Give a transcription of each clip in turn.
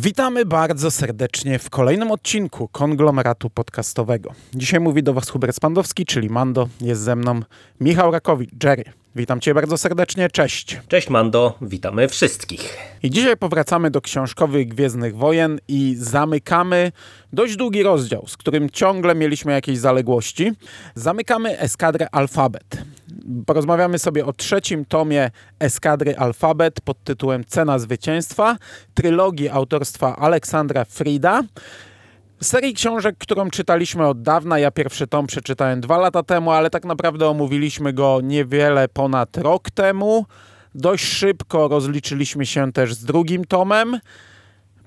Witamy bardzo serdecznie w kolejnym odcinku konglomeratu podcastowego. Dzisiaj mówi do Was Hubert Spandowski, czyli Mando. Jest ze mną Michał Rakowicz, Jerry. Witam Cię bardzo serdecznie, cześć. Cześć Mando, witamy wszystkich. I dzisiaj powracamy do książkowych Gwiezdnych Wojen i zamykamy dość długi rozdział, z którym ciągle mieliśmy jakieś zaległości. Zamykamy eskadrę Alfabet. Porozmawiamy sobie o trzecim tomie Eskadry Alfabet pod tytułem Cena Zwycięstwa, trylogii autorstwa Aleksandra Frida. Serii książek, którą czytaliśmy od dawna. Ja pierwszy tom przeczytałem dwa lata temu, ale tak naprawdę omówiliśmy go niewiele ponad rok temu. Dość szybko rozliczyliśmy się też z drugim tomem.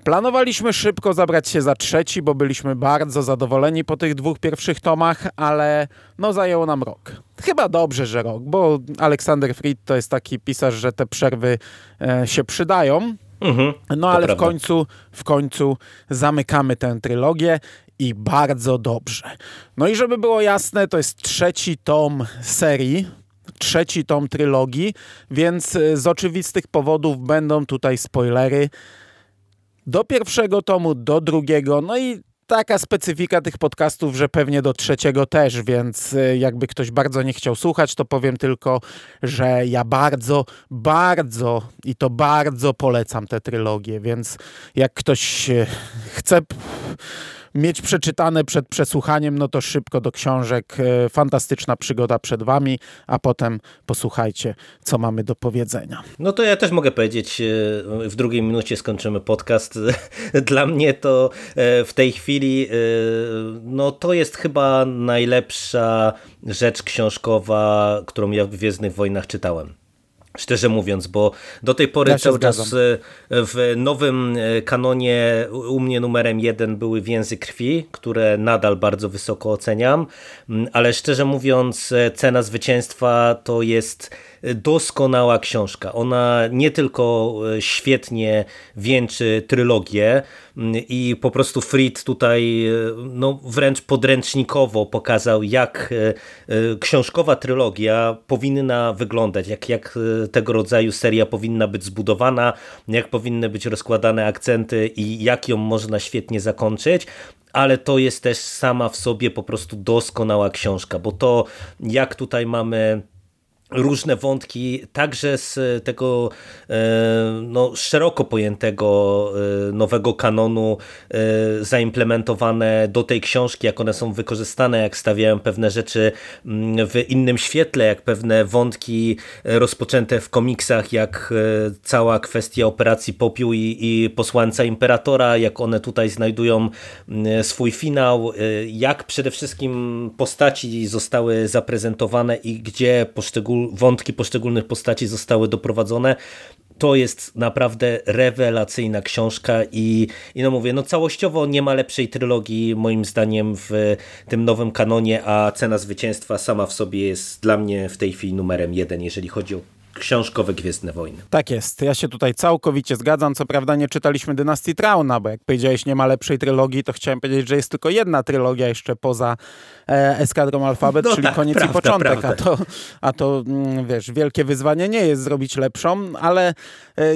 Planowaliśmy szybko zabrać się za trzeci, bo byliśmy bardzo zadowoleni po tych dwóch pierwszych tomach, ale no zajęło nam rok. Chyba dobrze, że rok, bo Aleksander Fried to jest taki pisarz, że te przerwy e, się przydają. Mhm, no ale w końcu, w końcu zamykamy tę trylogię i bardzo dobrze. No i żeby było jasne, to jest trzeci tom serii, trzeci tom trylogii, więc e, z oczywistych powodów będą tutaj spoilery do pierwszego tomu, do drugiego, no i taka specyfika tych podcastów, że pewnie do trzeciego też, więc y, jakby ktoś bardzo nie chciał słuchać, to powiem tylko, że ja bardzo, bardzo i to bardzo polecam tę trylogię, więc jak ktoś y, chce mieć przeczytane przed przesłuchaniem, no to szybko do książek. E, fantastyczna przygoda przed wami, a potem posłuchajcie, co mamy do powiedzenia. No to ja też mogę powiedzieć, e, w drugiej minucie skończymy podcast. Dla mnie to e, w tej chwili, no to jest chyba najlepsza rzecz książkowa, którą ja w Gwiezdnych Wojnach czytałem. Szczerze mówiąc, bo do tej pory ja cały zgadzam. czas e, w nowym e, kanonie u mnie numerem jeden były więzy krwi, które nadal bardzo wysoko oceniam, mm, ale szczerze mówiąc e, cena zwycięstwa to jest doskonała książka. Ona nie tylko e, świetnie wieńczy trylogię mm, i po prostu Fried tutaj e, no, wręcz podręcznikowo pokazał, jak e, książkowa trylogia powinna wyglądać, jak, jak tego rodzaju seria powinna być zbudowana, jak powinny być rozkładane akcenty i jak ją można świetnie zakończyć ale to jest też sama w sobie po prostu doskonała książka, bo to jak tutaj mamy różne wątki, także z tego e, no, szeroko pojętego e, nowego kanonu e, zaimplementowane do tej książki, jak one są wykorzystane, jak stawiają pewne rzeczy mm, w innym świetle, jak pewne wątki rozpoczęte w komiksach, jak cała kwestia operacji Popiół i, i posłańca Imperatora, jak one tutaj znajdują mm, swój finał, jak przede wszystkim postaci zostały zaprezentowane i gdzie poszczególne wątki poszczególnych postaci zostały doprowadzone. To jest naprawdę rewelacyjna książka i, i no mówię, no całościowo nie ma lepszej trylogii moim zdaniem w tym nowym kanonie, a Cena Zwycięstwa sama w sobie jest dla mnie w tej chwili numerem jeden, jeżeli chodzi o książkowe Gwiezdne Wojny. Tak jest, ja się tutaj całkowicie zgadzam. Co prawda nie czytaliśmy Dynastii Trauna, bo jak powiedziałeś nie ma lepszej trylogii, to chciałem powiedzieć, że jest tylko jedna trylogia jeszcze poza e, Eskadrą Alfabet, no czyli tak, koniec prawda, i początek. Prawda. A to, a to mm, wiesz, wielkie wyzwanie nie jest zrobić lepszą, ale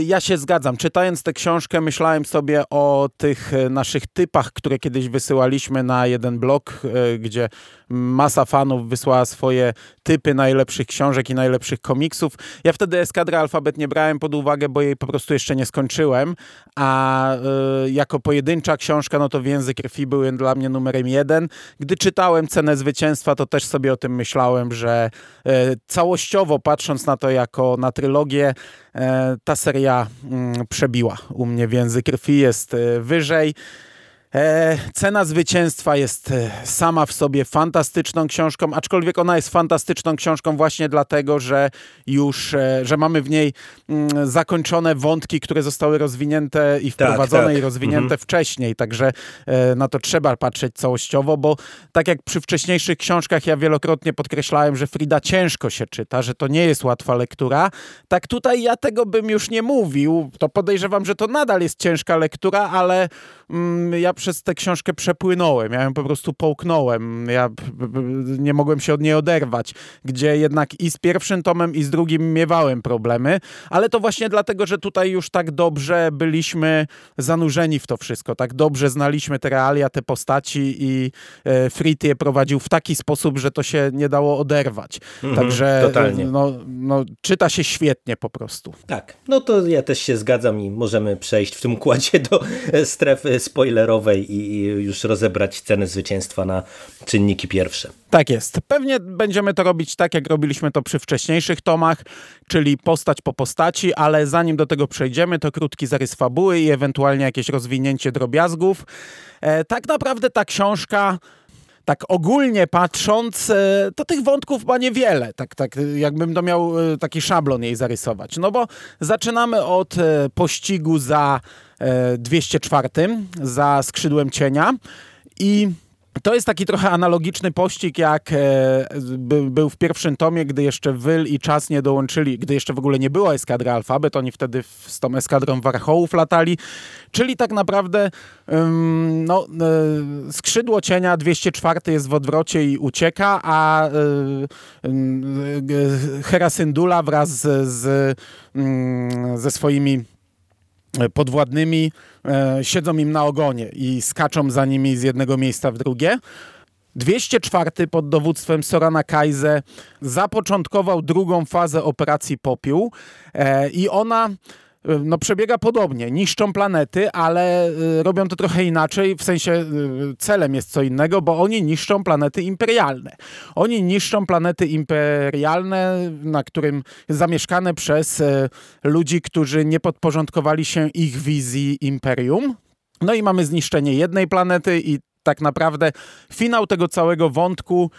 ja się zgadzam. Czytając tę książkę myślałem sobie o tych e, naszych typach, które kiedyś wysyłaliśmy na jeden blog, e, gdzie masa fanów wysłała swoje typy najlepszych książek i najlepszych komiksów. Ja wtedy Eskadra Alfabet nie brałem pod uwagę, bo jej po prostu jeszcze nie skończyłem, a jako pojedyncza książka, no to Więzy Krwi były dla mnie numerem jeden. Gdy czytałem Cenę Zwycięstwa, to też sobie o tym myślałem, że całościowo patrząc na to jako na trylogię, ta seria mm, przebiła u mnie Więzy Krwi, jest wyżej. E, cena zwycięstwa jest e, sama w sobie fantastyczną książką, aczkolwiek ona jest fantastyczną książką właśnie dlatego, że już, e, że mamy w niej mm, zakończone wątki, które zostały rozwinięte i tak, wprowadzone tak, tak. i rozwinięte mhm. wcześniej, także na to trzeba patrzeć całościowo, bo tak jak przy wcześniejszych książkach ja wielokrotnie podkreślałem, że Frida ciężko się czyta, że to nie jest łatwa lektura, tak tutaj ja tego bym już nie mówił, to podejrzewam, że to nadal jest ciężka lektura, ale mm, ja przy przez tę książkę przepłynąłem, ja ją po prostu połknąłem, ja nie mogłem się od niej oderwać, gdzie jednak i z pierwszym tomem i z drugim miewałem problemy, ale to właśnie dlatego, że tutaj już tak dobrze byliśmy zanurzeni w to wszystko, tak dobrze znaliśmy te realia, te postaci i e, Frit je prowadził w taki sposób, że to się nie dało oderwać. Mhm, Także totalnie. No, no, czyta się świetnie po prostu. Tak, no to ja też się zgadzam i możemy przejść w tym układzie do strefy spoilerowej i już rozebrać cenę zwycięstwa na czynniki pierwsze. Tak jest. Pewnie będziemy to robić tak, jak robiliśmy to przy wcześniejszych tomach, czyli postać po postaci, ale zanim do tego przejdziemy, to krótki zarys fabuły i ewentualnie jakieś rozwinięcie drobiazgów. E, tak naprawdę ta książka tak ogólnie patrząc, e, to tych wątków ma niewiele, tak, tak jakbym to miał e, taki szablon jej zarysować. No bo zaczynamy od e, pościgu za 204, za skrzydłem cienia i to jest taki trochę analogiczny pościg, jak e, by, był w pierwszym tomie, gdy jeszcze Wyl i Czas nie dołączyli, gdy jeszcze w ogóle nie było eskadry Alfabet, oni wtedy w, z tą eskadrą Warchołów latali, czyli tak naprawdę ym, no, y, skrzydło cienia 204 jest w odwrocie i ucieka, a y, y, Herasyndula wraz z, z, ze swoimi podwładnymi e, siedzą im na ogonie i skaczą za nimi z jednego miejsca w drugie. 204 pod dowództwem Sorana Kaize zapoczątkował drugą fazę operacji Popiół e, i ona no, przebiega podobnie. Niszczą planety, ale y, robią to trochę inaczej, w sensie y, celem jest co innego, bo oni niszczą planety imperialne. Oni niszczą planety imperialne, na którym zamieszkane przez y, ludzi, którzy nie podporządkowali się ich wizji imperium. No i mamy zniszczenie jednej planety i tak naprawdę finał tego całego wątku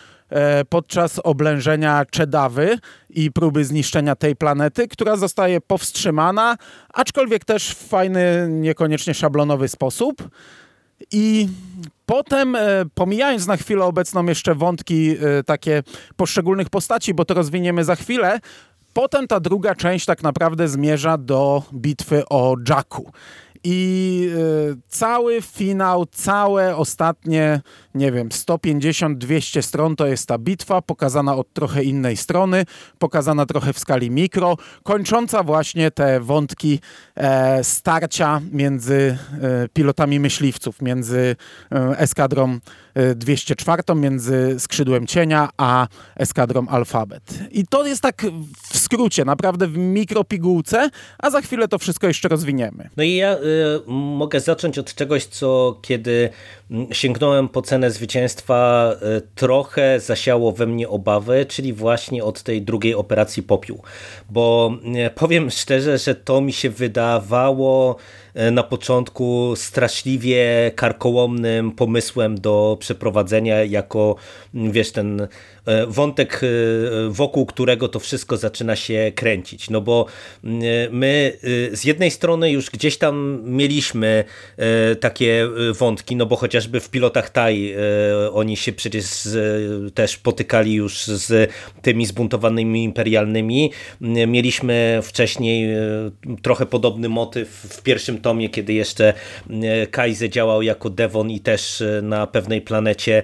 podczas oblężenia Czedawy i próby zniszczenia tej planety, która zostaje powstrzymana, aczkolwiek też w fajny, niekoniecznie szablonowy sposób. I potem, e, pomijając na chwilę obecną jeszcze wątki e, takie poszczególnych postaci, bo to rozwiniemy za chwilę, potem ta druga część tak naprawdę zmierza do bitwy o Jacku. I cały finał, całe ostatnie, nie wiem, 150-200 stron to jest ta bitwa, pokazana od trochę innej strony, pokazana trochę w skali mikro, kończąca właśnie te wątki e, starcia między e, pilotami myśliwców, między e, eskadrą 204, między skrzydłem cienia a eskadrą alfabet. I to jest tak w skrócie, naprawdę w mikropigułce, a za chwilę to wszystko jeszcze rozwiniemy. No i ja mogę zacząć od czegoś, co kiedy sięgnąłem po cenę zwycięstwa, y, trochę zasiało we mnie obawy, czyli właśnie od tej drugiej operacji Popiół. Bo y, powiem szczerze, że to mi się wydawało y, na początku straszliwie karkołomnym pomysłem do przeprowadzenia jako, wiesz, ten wątek, e, wokół którego to wszystko zaczyna się kręcić. No bo e, my z jednej strony już gdzieś tam mieliśmy takie wątki, no bo chociażby w pilotach TAI oni się przecież też potykali już z tymi zbuntowanymi imperialnymi. Mieliśmy wcześniej trochę podobny motyw w pierwszym tomie, kiedy jeszcze Kaize działał jako Devon i też na pewnej planecie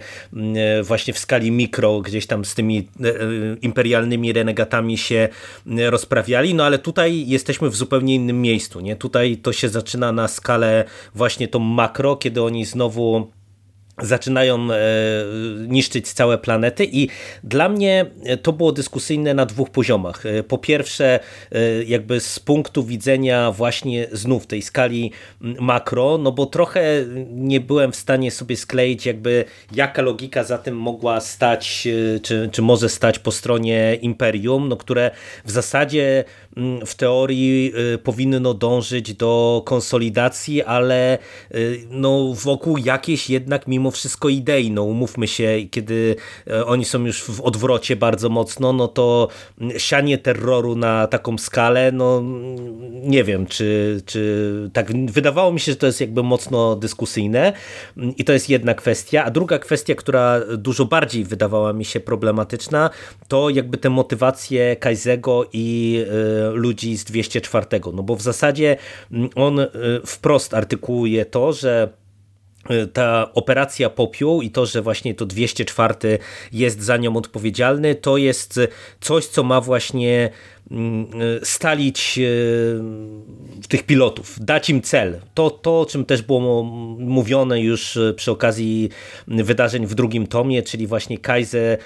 właśnie w skali mikro gdzieś tam tam z tymi e, e, imperialnymi renegatami się e, rozprawiali, no ale tutaj jesteśmy w zupełnie innym miejscu, nie? Tutaj to się zaczyna na skalę właśnie tą makro, kiedy oni znowu zaczynają e, niszczyć całe planety i dla mnie to było dyskusyjne na dwóch poziomach. E, po pierwsze e, jakby z punktu widzenia właśnie znów tej skali makro, no bo trochę nie byłem w stanie sobie skleić jakby jaka logika za tym mogła stać, czy, czy może stać po stronie Imperium, no które w zasadzie w teorii powinno dążyć do konsolidacji, ale no wokół jakiejś jednak mimo mimo wszystko idei, no umówmy się, kiedy e, oni są już w odwrocie bardzo mocno, no to sianie terroru na taką skalę, no nie wiem, czy, czy tak, wydawało mi się, że to jest jakby mocno dyskusyjne i to jest jedna kwestia, a druga kwestia, która dużo bardziej wydawała mi się problematyczna, to jakby te motywacje Kajzego i y, ludzi z 204, no bo w zasadzie on y, wprost artykułuje to, że ta operacja Popiół i to, że właśnie to 204 jest za nią odpowiedzialny, to jest coś, co ma właśnie stalić e, tych pilotów, dać im cel. To, to, o czym też było mówione już e, przy okazji wydarzeń w drugim tomie, czyli właśnie Kaiser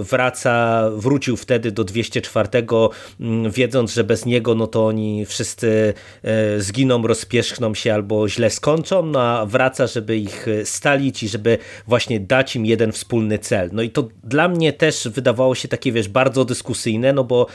wraca, wrócił wtedy do 204, mm, wiedząc, że bez niego no to oni wszyscy zginą, rozpierzchną się albo źle skończą, no a wraca, żeby ich stalić i żeby właśnie dać im jeden wspólny cel. No i to dla mnie też wydawało się takie, wiesz, bardzo dyskusyjne, no bo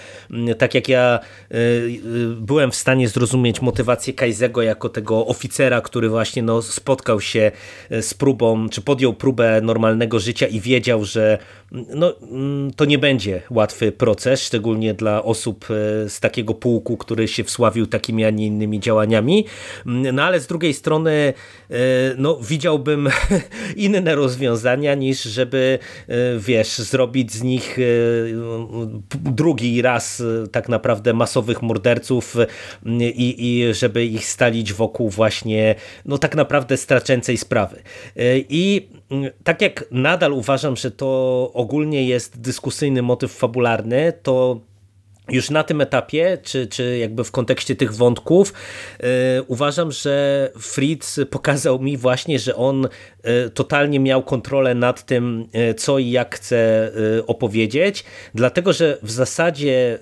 tak jak ja y, y, byłem w stanie zrozumieć motywację Kaizego jako tego oficera, który właśnie no, spotkał się y, z próbą, czy podjął próbę normalnego życia i wiedział, że no, mm, to nie będzie łatwy proces, szczególnie dla osób z takiego pułku, który się wsławił takimi, a nie innymi działaniami. Mm, no ale z drugiej strony no, widziałbym inne rozwiązania niż żeby, wiesz, zrobić z nich drugi raz tak naprawdę masowych morderców i, i żeby ich stalić wokół właśnie no tak naprawdę straczęcej sprawy. I tak jak nadal uważam, że to ogólnie jest dyskusyjny motyw fabularny, to już na tym etapie, czy, czy jakby w kontekście tych wątków, yy, uważam, że Fritz pokazał mi właśnie, że on yy, totalnie miał kontrolę nad tym, yy, co i jak chce opowiedzieć, dlatego że w zasadzie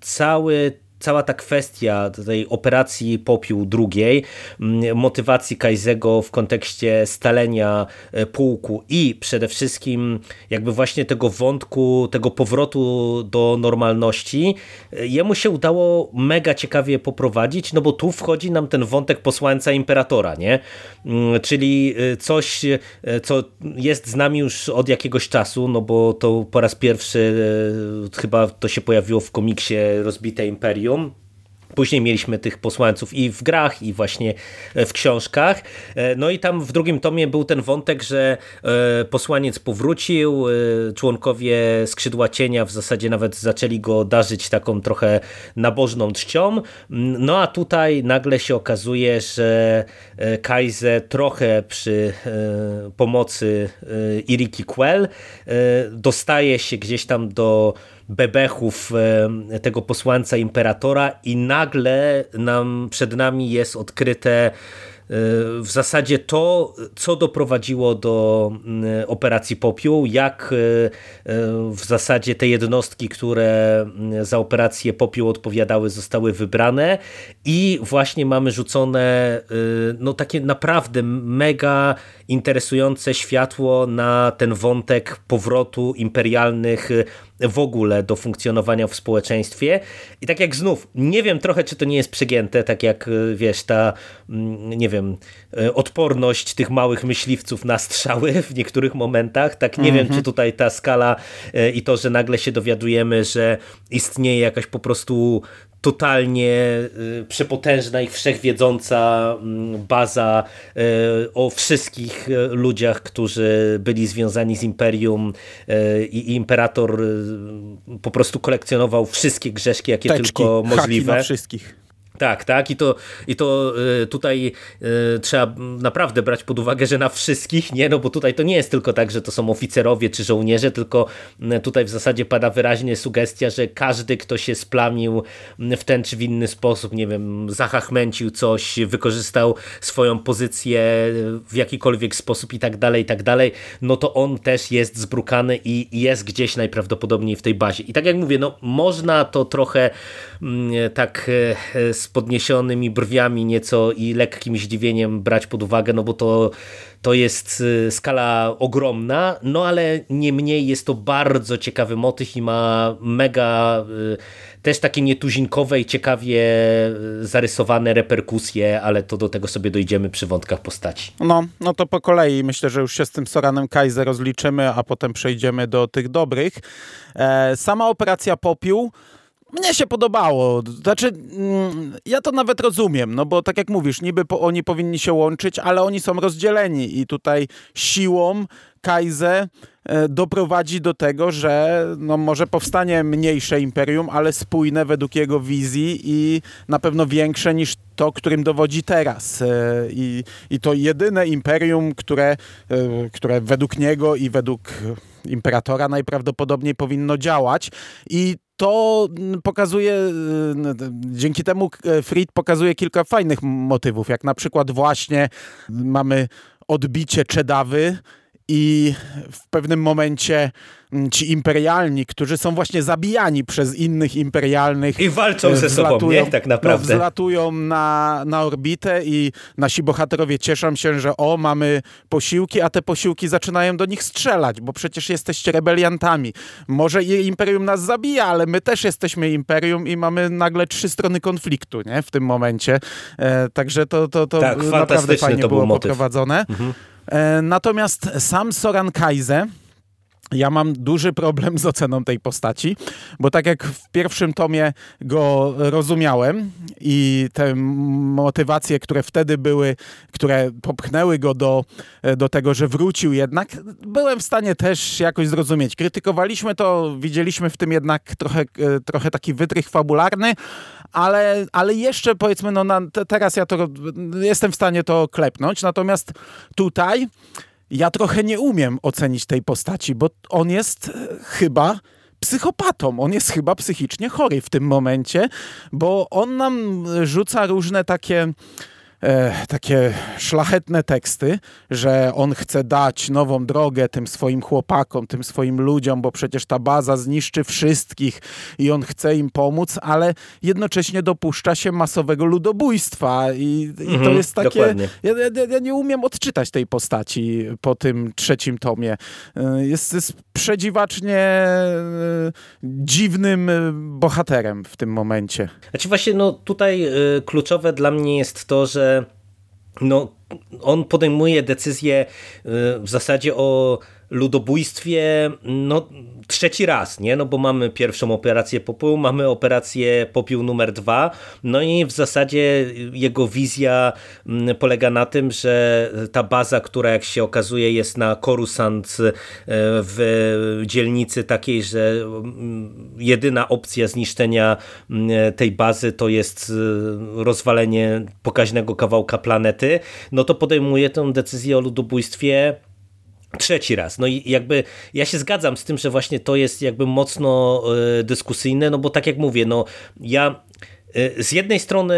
cały cała ta kwestia tej operacji Popiół drugiej, mm, motywacji Kajzego w kontekście stalenia e, pułku i przede wszystkim jakby właśnie tego wątku, tego powrotu do normalności, e, jemu się udało mega ciekawie poprowadzić, no bo tu wchodzi nam ten wątek posłańca imperatora, nie? Mm, czyli e, coś, co jest z nami już od jakiegoś czasu, no bo to po raz pierwszy chyba to się pojawiło w komiksie Rozbite Imperium, Później mieliśmy tych posłańców i w grach, i właśnie e, w książkach. E, no i tam w drugim tomie był ten wątek, że e, posłaniec powrócił, członkowie skrzydła cienia w zasadzie nawet zaczęli go darzyć taką trochę nabożną czcią. No a tutaj nagle się okazuje, że Kaiser trochę przy pomocy Iriki Quell dostaje się gdzieś tam do bebechów e, tego posłańca imperatora i nagle nam przed nami jest odkryte w zasadzie to, co doprowadziło do mm, operacji Popiół, jak e, e, w zasadzie te jednostki, które mm, za operację Popiół odpowiadały, zostały wybrane. I właśnie mamy rzucone e, no takie naprawdę mega interesujące światło na ten wątek powrotu imperialnych w ogóle do funkcjonowania w społeczeństwie. I tak jak znów, nie wiem trochę, czy to nie jest przegięte, tak jak wiesz, ta, mm, nie wiem, e, odporność tych małych myśliwców na strzały w niektórych momentach. Tak nie wiem, czy mhm. tutaj ta skala e, i to, że nagle się dowiadujemy, że istnieje jakaś po prostu totalnie y, przepotężna i wszechwiedząca mm, baza y, o wszystkich y, ludziach, którzy byli związani z Imperium i imperator po prostu kolekcjonował wszystkie grzeszki, jakie Teczki, tylko możliwe. wszystkich. Tak, tak i to, i to y, tutaj y, trzeba naprawdę brać pod uwagę, że na wszystkich, nie, no bo tutaj to nie jest tylko tak, że to są oficerowie czy żołnierze, tylko y, tutaj w zasadzie pada wyraźnie sugestia, że każdy, kto się splamił w ten czy w inny sposób, nie wiem, zachachmęcił coś, wykorzystał swoją pozycję w jakikolwiek sposób i tak dalej, i tak dalej, no to on też jest zbrukany i jest gdzieś najprawdopodobniej w tej bazie. I tak jak mówię, no można to trochę mm, tak z podniesionymi brwiami nieco i lekkim zdziwieniem brać pod uwagę, no bo to, to jest y, skala ogromna, no ale niemniej jest to bardzo ciekawy motyw i ma mega y, też takie nietuzinkowe i ciekawie y, zarysowane reperkusje, ale to do tego sobie dojdziemy przy wątkach postaci. No, no to po kolei myślę, że już się z tym Soranem Kaiser rozliczymy, a potem przejdziemy do tych dobrych. E, sama operacja Popiół mnie się podobało. Znaczy, mm, ja to nawet rozumiem, no bo tak jak mówisz, niby po, oni powinni się łączyć, ale oni są rozdzieleni i tutaj siłą Kaize e, doprowadzi do tego, że no może powstanie mniejsze imperium, ale spójne według jego wizji i na pewno większe niż to, którym dowodzi teraz. I, i to jedyne imperium, które, które według niego i według imperatora najprawdopodobniej powinno działać. I to pokazuje, dzięki temu Fried pokazuje kilka fajnych motywów, jak na przykład właśnie mamy odbicie Czedawy, i w pewnym momencie mm, ci imperialni, którzy są właśnie zabijani przez innych imperialnych. I walczą ze sobą, nie? Tak naprawdę. No, wzlatują na, na orbitę i nasi bohaterowie cieszą się, że o, mamy posiłki, a te posiłki zaczynają do nich strzelać, bo przecież jesteście rebeliantami. Może imperium nas zabija, ale my też jesteśmy imperium i mamy nagle trzy strony konfliktu, nie? W tym momencie. E, także to, to, to tak, naprawdę fajnie to było poprowadzone. Mhm. E, natomiast sam Soran Kaize ja mam duży problem z oceną tej postaci, bo tak jak w pierwszym tomie go rozumiałem i te motywacje, które wtedy były, które popchnęły go do, do tego, że wrócił jednak, byłem w stanie też jakoś zrozumieć. Krytykowaliśmy to, widzieliśmy w tym jednak trochę, trochę taki wytrych fabularny, ale, ale jeszcze powiedzmy, no na, teraz ja to jestem w stanie to klepnąć, natomiast tutaj ja trochę nie umiem ocenić tej postaci, bo on jest e, chyba psychopatą. On jest chyba psychicznie chory w tym momencie, bo on nam rzuca różne takie e, takie szlachetne teksty, że on chce dać nową drogę tym swoim chłopakom, tym swoim ludziom, bo przecież ta baza zniszczy wszystkich i on chce im pomóc, ale jednocześnie dopuszcza się masowego ludobójstwa i, i mhm, to jest takie... Ja, ja, ja, nie umiem odczytać tej postaci po tym trzecim tomie. E, jest, jest przedziwacznie e, dziwnym e, bohaterem w tym momencie. Znaczy właśnie no tutaj kluczowe dla mnie jest to, że no, on podejmuje decyzję y, w zasadzie o ludobójstwie no, trzeci raz, nie? No bo mamy pierwszą operację Popiół, mamy operację Popiół numer dwa, no i w zasadzie jego wizja mm, polega na tym, że ta baza, która jak się okazuje jest na Coruscant e, w dzielnicy takiej, że mm, jedyna opcja zniszczenia mm, tej bazy to jest e, rozwalenie pokaźnego kawałka planety, no to podejmuje tę decyzję o ludobójstwie Trzeci raz. No i jakby ja się zgadzam z tym, że właśnie to jest jakby mocno y, dyskusyjne, no bo tak jak mówię, no ja y, z jednej strony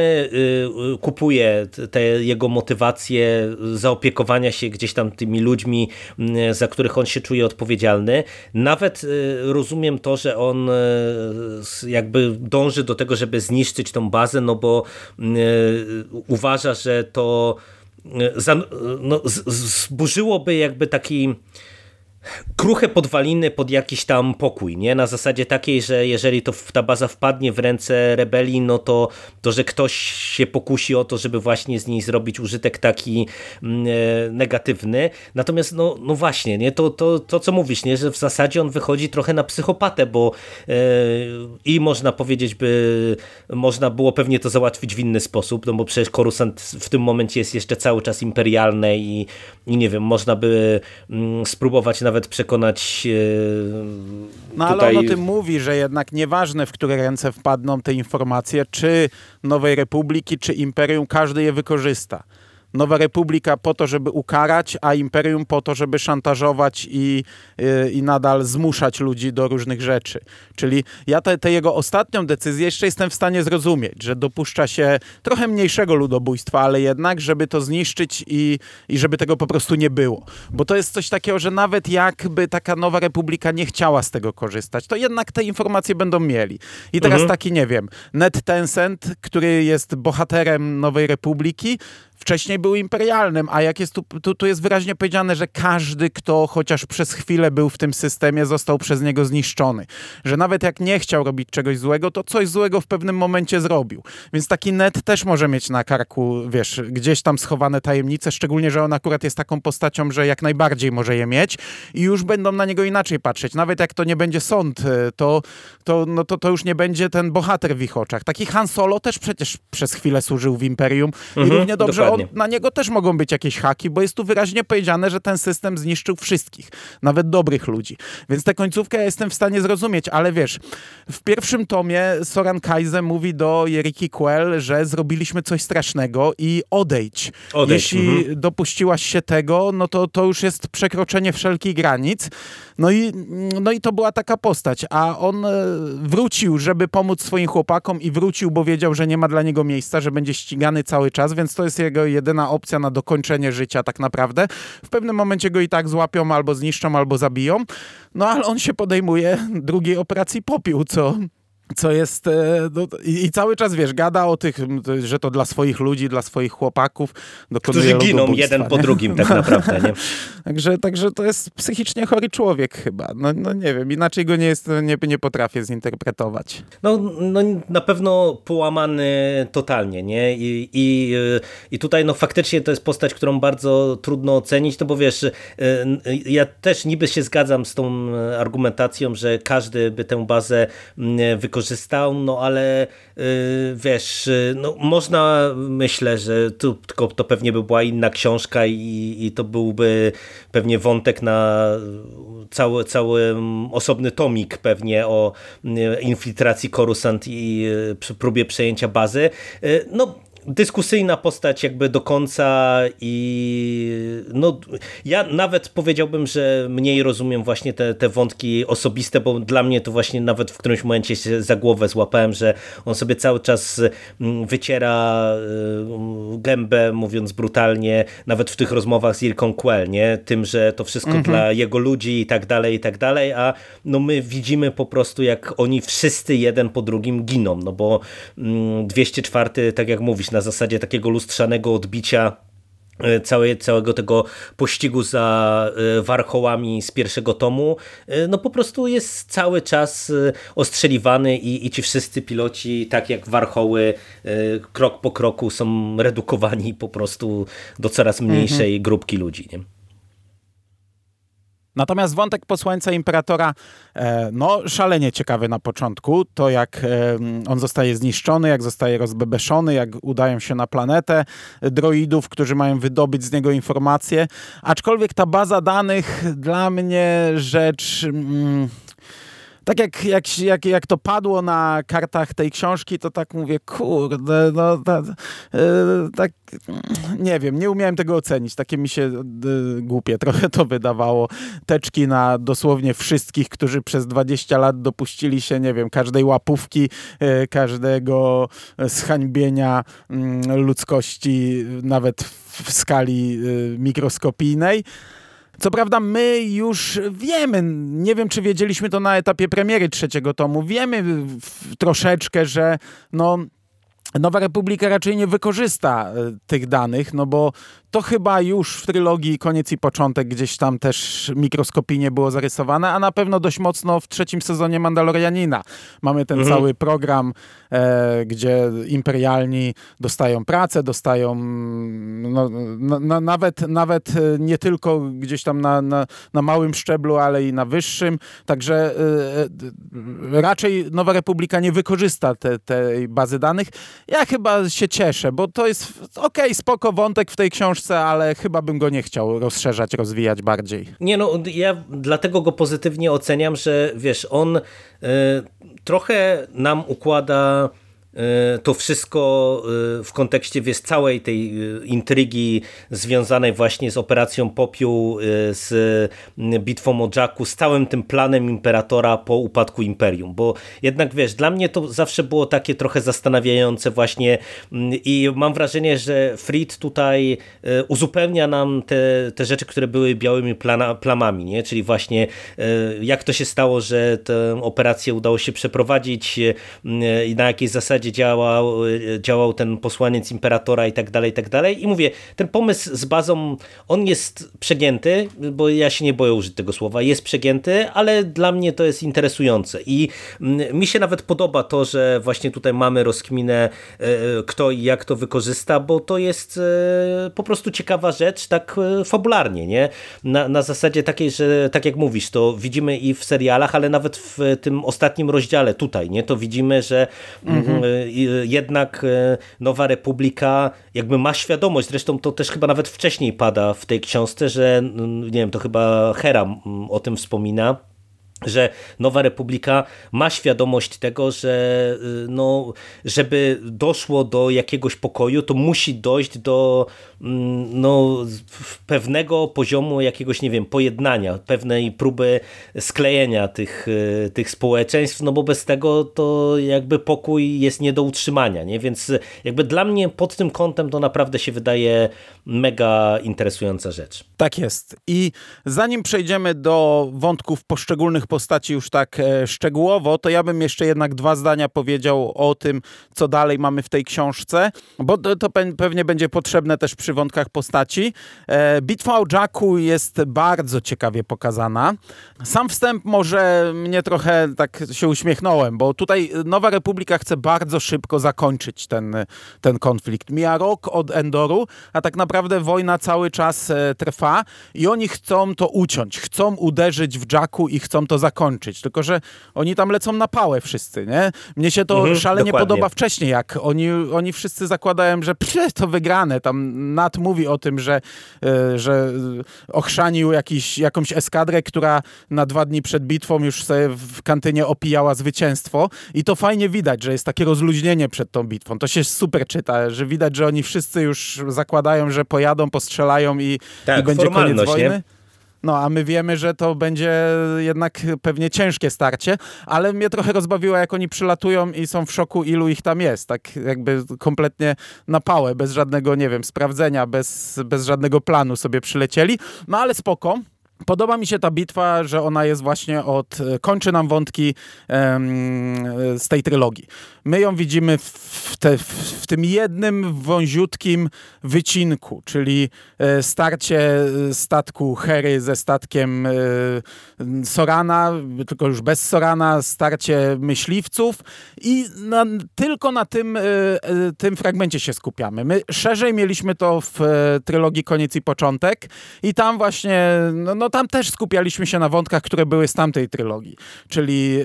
y, kupuję te jego motywacje zaopiekowania się gdzieś tam tymi ludźmi, za których on się czuje odpowiedzialny. Nawet rozumiem to, że on jakby dąży do tego, żeby zniszczyć tą bazę, no bo uważa, że to no, zburzyłoby jakby taki kruche podwaliny pod jakiś tam pokój, nie? Na zasadzie takiej, że jeżeli to ta baza wpadnie w ręce rebelii, no to, to że ktoś się pokusi o to, żeby właśnie z niej zrobić użytek taki mm, e, negatywny. Natomiast no, no właśnie, nie? To, to, to co mówisz, nie? Że w zasadzie on wychodzi trochę na psychopatę, bo e, i można powiedzieć by, można było pewnie to załatwić w inny sposób, no bo przecież Korusant w tym momencie jest jeszcze cały czas imperialne i, i nie wiem, można by mm, spróbować na nawet przekonać e, No ale on o tym mówi, że jednak nieważne w które ręce wpadną te informacje, czy Nowej Republiki, czy Imperium, każdy je wykorzysta. Nowa Republika po to, żeby ukarać, a Imperium po to, żeby szantażować i, i, i nadal zmuszać ludzi do różnych rzeczy. Czyli ja tę jego ostatnią decyzję jeszcze jestem w stanie zrozumieć, że dopuszcza się trochę mniejszego ludobójstwa, ale jednak, żeby to zniszczyć i, i żeby tego po prostu nie było. Bo to jest coś takiego, że nawet jakby taka Nowa Republika nie chciała z tego korzystać, to jednak te informacje będą mieli. I teraz mhm. taki, nie wiem, Ned Tencent, który jest bohaterem Nowej Republiki, wcześniej był imperialnym, a jak jest tu, tu, tu, jest wyraźnie powiedziane, że każdy, kto chociaż przez chwilę był w tym systemie, został przez niego zniszczony. Że nawet jak nie chciał robić czegoś złego, to coś złego w pewnym momencie zrobił. Więc taki net też może mieć na karku, wiesz, gdzieś tam schowane tajemnice, szczególnie, że on akurat jest taką postacią, że jak najbardziej może je mieć i już będą na niego inaczej patrzeć. Nawet jak to nie będzie sąd, e, to, to, no to, to już nie będzie ten bohater w ich oczach. Taki Han Solo też przecież przez chwilę służył w Imperium mhm, i równie dobrze to na niego też mogą być jakieś haki, bo jest tu wyraźnie powiedziane, że ten system zniszczył wszystkich, nawet dobrych ludzi. Więc tę końcówkę ja jestem w stanie zrozumieć, ale wiesz, w pierwszym tomie Soran Kaize mówi do Jeriki Quell, że zrobiliśmy coś strasznego i odejdź. odejdź. Jeśli mhm. dopuściłaś się tego, no to to już jest przekroczenie wszelkich granic. No i, no i to była taka postać, a on e, wrócił, żeby pomóc swoim chłopakom i wrócił, bo wiedział, że nie ma dla niego miejsca, że będzie ścigany cały czas, więc to jest jego jedyna opcja na dokończenie życia tak naprawdę. W pewnym momencie go i tak złapią, albo zniszczą, albo zabiją. No ale on się podejmuje drugiej operacji popiół, co co jest e, no, i, i, cały czas, wiesz, gada o tych, że to dla swoich ludzi, dla swoich chłopaków. Którzy giną jeden po drugim tak naprawdę, nie? także, także to jest psychicznie chory człowiek chyba. No, no nie wiem, inaczej go nie, jest, nie, nie potrafię zinterpretować. No, no na pewno połamany totalnie, nie? I, i, I tutaj no faktycznie to jest postać, którą bardzo trudno ocenić, no bo wiesz, e, ja też niby się zgadzam z tą argumentacją, że każdy by tę bazę wykorzystał wykorzystał, no ale y, wiesz, y, no można, myślę, że tu tylko to pewnie by była inna książka i, i to byłby pewnie wątek na cały, cały osobny tomik pewnie o y, infiltracji Coruscant i próbie przejęcia bazy. No dyskusyjna postać jakby do końca i no ja nawet powiedziałbym, że mniej rozumiem właśnie te, te wątki osobiste, bo dla mnie to właśnie nawet w którymś momencie się za głowę złapałem, że on sobie cały czas mm, wyciera y, gębę, mówiąc brutalnie, nawet w tych rozmowach z Irką Quell, nie? Tym, że to wszystko mhm. dla jego ludzi i tak dalej, i tak dalej, a no my widzimy po prostu jak oni wszyscy jeden po drugim giną, no bo 204, mm, tak jak mówisz, na zasadzie takiego lustrzanego odbicia e, całe, całego tego pościgu za e, warchołami z pierwszego tomu, e, no po prostu jest cały czas ostrzeliwany i, i ci wszyscy piloci, tak jak warchoły, krok po kroku są redukowani po prostu do coraz mniejszej mhm. grupki ludzi. Nie? Natomiast wątek posłańca imperatora, e, no szalenie ciekawy na początku, to jak e, on zostaje zniszczony, jak zostaje rozbebeszony, jak udają się na planetę droidów, którzy mają wydobyć z niego informacje, aczkolwiek ta baza danych dla mnie rzecz... Mm, tak jak, jak, jak, jak to padło na kartach tej książki, to tak mówię, kurde, no tak, tak nie wiem, nie umiałem tego ocenić. Takie mi się y, głupie trochę to wydawało. Teczki na dosłownie wszystkich, którzy przez 20 lat dopuścili się, nie wiem, każdej łapówki, y, każdego zhańbienia y, ludzkości, nawet w skali mikroskopijnej. Co prawda my już wiemy, nie wiem czy wiedzieliśmy to na etapie premiery trzeciego tomu, wiemy troszeczkę, że no Nowa Republika raczej nie wykorzysta e, tych danych, no bo to chyba już w trylogii koniec i początek gdzieś tam też mikroskopijnie było zarysowane, a na pewno dość mocno w trzecim sezonie Mandalorianina. Mamy ten mhm. cały program, e, gdzie imperialni dostają pracę, dostają no, no, nawet, nawet e, nie tylko gdzieś tam na, na, na, małym szczeblu, ale i na wyższym. Także e, e raczej Nowa Republika nie wykorzysta te, tej bazy danych. Ja chyba się cieszę, bo to jest okej, okay, spoko wątek w tej książce, książce, ale chyba bym go nie chciał rozszerzać, rozwijać bardziej. Nie no, ja dlatego go pozytywnie oceniam, że wiesz, on y, trochę nam układa to wszystko e, w kontekście wiesz, całej tej e, intrygi związanej właśnie z operacją Popiół, z bitwą o Jacku, z całym tym planem Imperatora po upadku Imperium, bo jednak wiesz, dla mnie to zawsze było takie trochę zastanawiające właśnie i mam wrażenie, że Fried tutaj uzupełnia nam te, te rzeczy, które były białymi plana, plamami, nie? czyli właśnie jak to się stało, że tę operację udało się przeprowadzić i na jakiej zasadzie zasadzie działał, działał ten posłaniec imperatora i tak dalej, i tak dalej. I mówię, ten pomysł z bazą, on jest przegięty, bo ja się nie boję użyć tego słowa, jest przegięty, ale dla mnie to jest interesujące i mm, mi się nawet podoba to, że właśnie tutaj mamy rozkminę e, kto i jak to wykorzysta, bo to jest po prostu ciekawa rzecz, tak fabularnie, nie? Na, na zasadzie takiej, że tak jak mówisz, to widzimy i w serialach, ale nawet w tym ostatnim rozdziale tutaj, nie? To widzimy, że mm, mhm jednak Nowa Republika jakby ma świadomość, zresztą to też chyba nawet wcześniej pada w tej książce, że nie wiem, to chyba Hera o tym wspomina, że Nowa Republika ma świadomość tego, że y, no, żeby doszło do jakiegoś pokoju, to musi dojść do mm, no, pewnego poziomu jakiegoś, nie wiem, pojednania, pewnej próby sklejenia tych, y, tych społeczeństw, no bo bez tego to jakby pokój jest nie do utrzymania, nie? Więc jakby dla mnie pod tym kątem to naprawdę się wydaje mega interesująca rzecz. Tak jest. I zanim przejdziemy do wątków poszczególnych postaci już tak e, szczegółowo, to ja bym jeszcze jednak dwa zdania powiedział o tym, co dalej mamy w tej książce, bo to, pewnie będzie potrzebne też przy wątkach postaci. E, bitwa o Jacku jest bardzo ciekawie pokazana. Sam wstęp może mnie trochę tak się uśmiechnąłem, bo tutaj Nowa Republika chce bardzo szybko zakończyć ten, ten konflikt. Mija rok od Endoru, a tak naprawdę wojna cały czas e, trwa i oni chcą to uciąć, chcą uderzyć w Jacku i chcą to zakończyć. Tylko, że oni tam lecą na pałę wszyscy, nie? Mnie się to mhm, szalenie dokładnie. podoba wcześniej, jak oni, oni wszyscy zakładają, że to wygrane. Tam Nat mówi o tym, że, e, że ochrzanił jakiś, jakąś eskadrę, która na dwa dni przed bitwą już sobie w kantynie opijała zwycięstwo i to fajnie widać, że jest takie rozluźnienie przed tą bitwą. To się super czyta, że widać, że oni wszyscy już zakładają, że pojadą, postrzelają i, tak, i będzie koniec wojny. Nie? No, a my wiemy, że to będzie jednak pewnie ciężkie starcie, ale mnie trochę rozbawiło, jak oni przylatują i są w szoku, ilu ich tam jest. Tak jakby kompletnie na pałę, bez żadnego, nie wiem, sprawdzenia, bez, bez żadnego planu sobie przylecieli. No ale spoko. Podoba mi się ta bitwa, że ona jest właśnie od. kończy nam wątki um, z tej trylogii. My ją widzimy w, te, w, tym jednym wąziutkim wycinku, czyli e, starcie statku Hery ze statkiem e, Sorana, tylko już bez Sorana, starcie myśliwców i na, tylko na tym, e, tym fragmencie się skupiamy. My szerzej mieliśmy to w trylogii Koniec i Początek i tam właśnie, no, no tam też skupialiśmy się na wątkach, które były z tamtej trylogii, czyli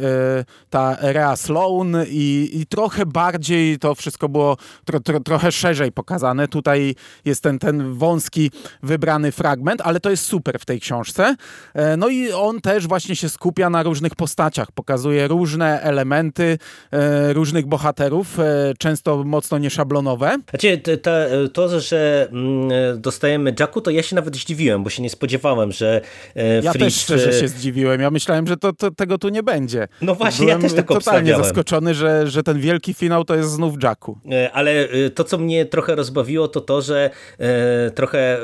ta Rea Sloan i, i trochę bardziej to wszystko było tro, tro, trochę szerzej pokazane. Tutaj jest ten, ten wąski, wybrany fragment, ale to jest super w tej książce. E, no i on też właśnie się skupia na różnych postaciach, pokazuje różne elementy e, różnych bohaterów, e, często mocno nieszablonowe. Znaczy, to, to, że mm, dostajemy Jacku, to ja się nawet zdziwiłem, bo się nie spodziewałem, że Ja też szczerze się zdziwiłem. Ja myślałem, że to, to tego tu nie będzie. No właśnie, Byłem ja też tak totalnie obstawiałem. zaskoczony, że, że ten wielki finał to jest znów Jacku. E, ale e, to, co mnie trochę rozbawiło, to to, że e, trochę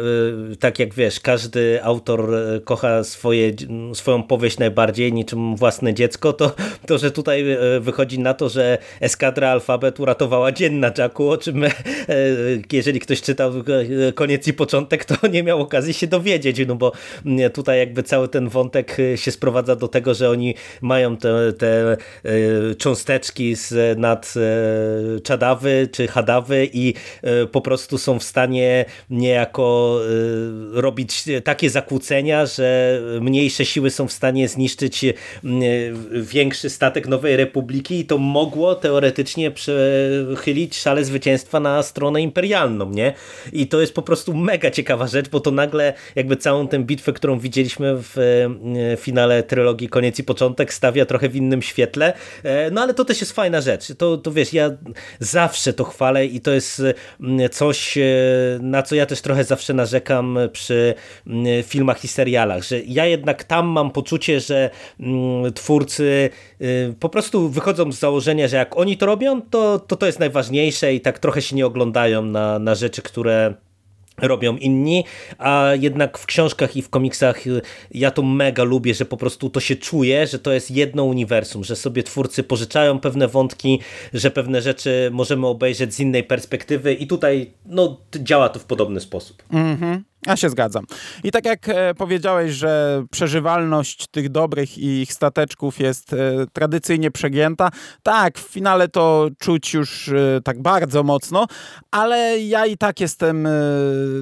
tak jak wiesz, każdy autor kocha swoje, swoją powieść najbardziej niczym własne dziecko, to, to że tutaj wychodzi na to, że eskadra Alfabet uratowała dzień na Jacku, o czym jeżeli ktoś czytał koniec i początek, to nie miał okazji się dowiedzieć, no bo tutaj jakby cały ten wątek się sprowadza do tego, że oni mają te, te cząsteczki z nad e, Czadawy czy Hadawy i e, po prostu są w stanie niejako e, robić takie zakłócenia, że mniejsze siły są w stanie zniszczyć większy statek Nowej Republiki i to mogło teoretycznie przechylić szale zwycięstwa na stronę imperialną, nie? I to jest po prostu mega ciekawa rzecz, bo to nagle jakby całą tę bitwę, którą widzieliśmy w finale trylogii Koniec i Początek stawia trochę w innym świetle, no ale to też jest fajna rzecz to, to wiesz, ja zawsze to chwalę i to jest mm, coś, e, na co ja też trochę zawsze narzekam przy mm, filmach i serialach, że ja jednak tam mam poczucie, że mm, twórcy y, po prostu wychodzą z założenia, że jak oni to robią, to to, to jest najważniejsze i tak trochę się nie oglądają na, na rzeczy, które robią inni, a jednak w książkach i w komiksach y, ja to mega lubię, że po prostu to się czuje, że to jest jedno uniwersum, że sobie twórcy pożyczają pewne wątki, że pewne rzeczy możemy obejrzeć z innej perspektywy i tutaj no, działa to w podobny sposób. Mhm. Ja się zgadzam. I tak jak e, powiedziałeś, że przeżywalność tych dobrych i ich stateczków jest e, tradycyjnie przegięta, tak, w finale to czuć już e, tak bardzo mocno, ale ja i tak jestem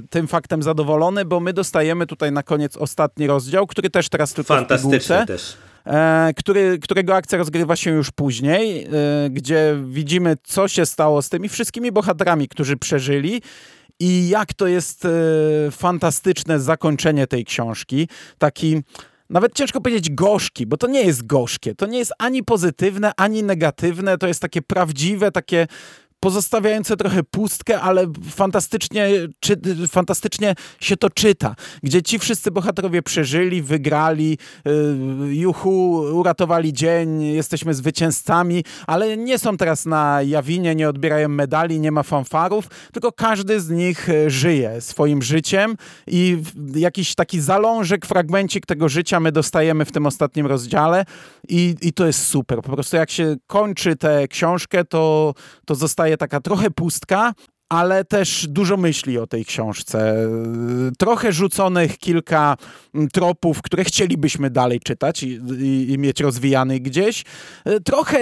tym faktem zadowolony, bo my dostajemy tutaj na koniec ostatni rozdział, który też teraz tylko Fantastyczny też e, który, którego akcja rozgrywa się już później, gdzie widzimy, co się stało z tymi wszystkimi bohaterami, którzy przeżyli i jak to jest e, fantastyczne zakończenie tej książki. Taki nawet ciężko powiedzieć gorzki, bo to nie jest gorzkie. To nie jest ani pozytywne, ani negatywne. To jest takie prawdziwe, takie pozostawiające trochę pustkę, ale fantastycznie, czy, fantastycznie się to czyta. Gdzie ci wszyscy bohaterowie przeżyli, wygrali, yy, juhu, uratowali dzień, jesteśmy zwycięzcami, ale nie są teraz na Jawinie, nie odbierają medali, nie ma fanfarów, tylko każdy z nich y, żyje swoim życiem i jakiś taki zalążek, fragmencik tego życia my dostajemy w tym ostatnim rozdziale i, i to jest super. Po prostu jak się kończy tę książkę, to, to zostaje taka trochę pustka, ale też dużo myśli o tej książce. Trochę rzuconych kilka tropów, które chcielibyśmy dalej czytać i, i, i, mieć rozwijanych gdzieś. Trochę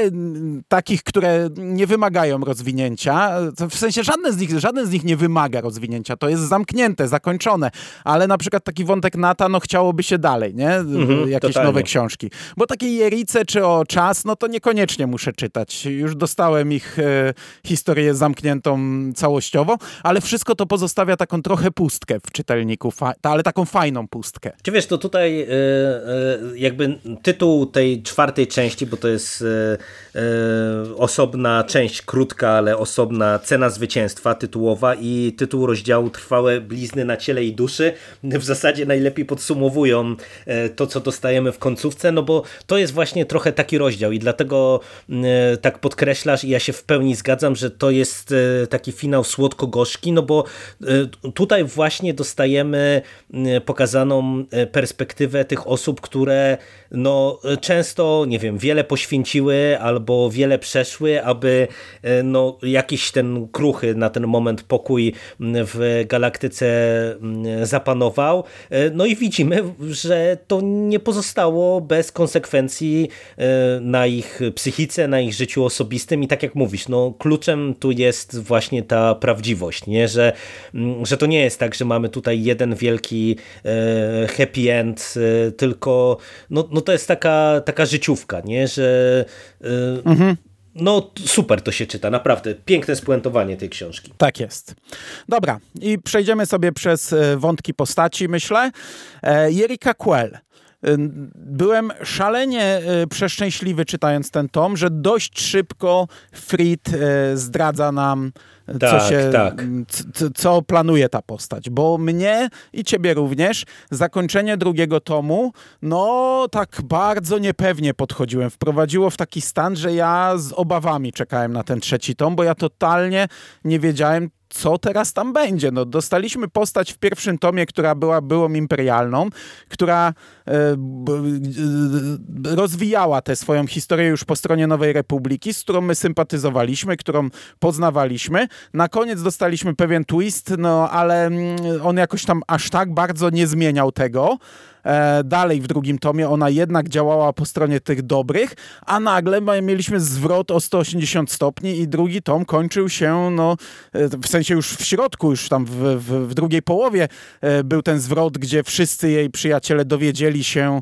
takich, które nie wymagają rozwinięcia. W sensie żadne z nich, żaden z nich nie wymaga rozwinięcia. To jest zamknięte, zakończone. Ale na przykład taki wątek Nata, no chciałoby się dalej, nie? Mhm, Jakieś totalnie. nowe książki. Bo takie Jerice czy o czas, no to niekoniecznie muszę czytać. Już dostałem ich e, historię zamkniętą całościowo całościowo, ale wszystko to pozostawia taką trochę pustkę w czytelniku, ale taką fajną pustkę. Czy wiesz, to tutaj e, e, jakby tytuł tej czwartej części, bo to jest e, osobna część, krótka, ale osobna cena zwycięstwa tytułowa i tytuł rozdziału Trwałe blizny na ciele i duszy w zasadzie najlepiej podsumowują to, co dostajemy w końcówce, no bo to jest właśnie trochę taki rozdział i dlatego tak podkreślasz i ja się w pełni zgadzam, że to jest taki finał słodko-gorzki, no bo e, tutaj właśnie dostajemy e, pokazaną e, perspektywę tych osób, które no często, nie wiem, wiele poświęciły albo wiele przeszły, aby no jakiś ten kruchy na ten moment pokój w galaktyce zapanował. No i widzimy, że to nie pozostało bez konsekwencji na ich psychice, na ich życiu osobistym i tak jak mówisz, no kluczem tu jest właśnie ta prawdziwość, nie? Że, mm, że to nie jest tak, że mamy tutaj jeden wielki e, happy end, e, tylko no, no to jest taka, taka życiówka, nie? Że e, mhm. No super to się czyta, naprawdę. Piękne spuentowanie tej książki. Tak jest. Dobra, i przejdziemy sobie przez wątki postaci, myślę. Jerika Quell. Byłem szalenie przeszczęśliwy czytając ten tom, że dość szybko Fried zdradza nam tak, co, się, tak. co planuje ta postać. Bo mnie i ciebie również zakończenie drugiego tomu, no tak bardzo niepewnie podchodziłem. Wprowadziło w taki stan, że ja z obawami czekałem na ten trzeci tom, bo ja totalnie nie wiedziałem, co teraz tam będzie. No, dostaliśmy postać w pierwszym tomie, która była byłą imperialną, która e, rozwijała tę swoją historię już po stronie Nowej Republiki, z którą my sympatyzowaliśmy, którą poznawaliśmy. Na koniec dostaliśmy pewien twist, no ale mm, on jakoś tam aż tak bardzo nie zmieniał tego. E, dalej w drugim tomie. Ona jednak działała po stronie tych dobrych, a nagle mieliśmy zwrot o 180 stopni i drugi tom kończył się, no e, w sensie już w środku, już tam w, w, w drugiej połowie e, był ten zwrot, gdzie wszyscy jej przyjaciele dowiedzieli się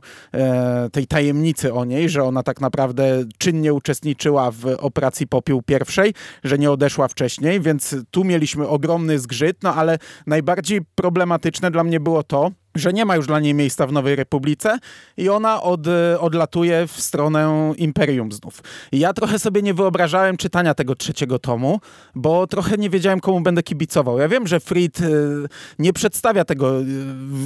tej tajemnicy o niej, że ona tak naprawdę czynnie uczestniczyła w operacji Popiół pierwszej, że nie odeszła wcześniej, więc tu mieliśmy ogromny zgrzyt, no ale najbardziej problematyczne dla mnie było to, że nie ma już dla niej miejsca w Nowej Republice i ona od, odlatuje w stronę Imperium znów. I ja trochę sobie nie wyobrażałem czytania tego trzeciego tomu, bo trochę nie wiedziałem, komu będę kibicował. Ja wiem, że Fried y, nie przedstawia tego y,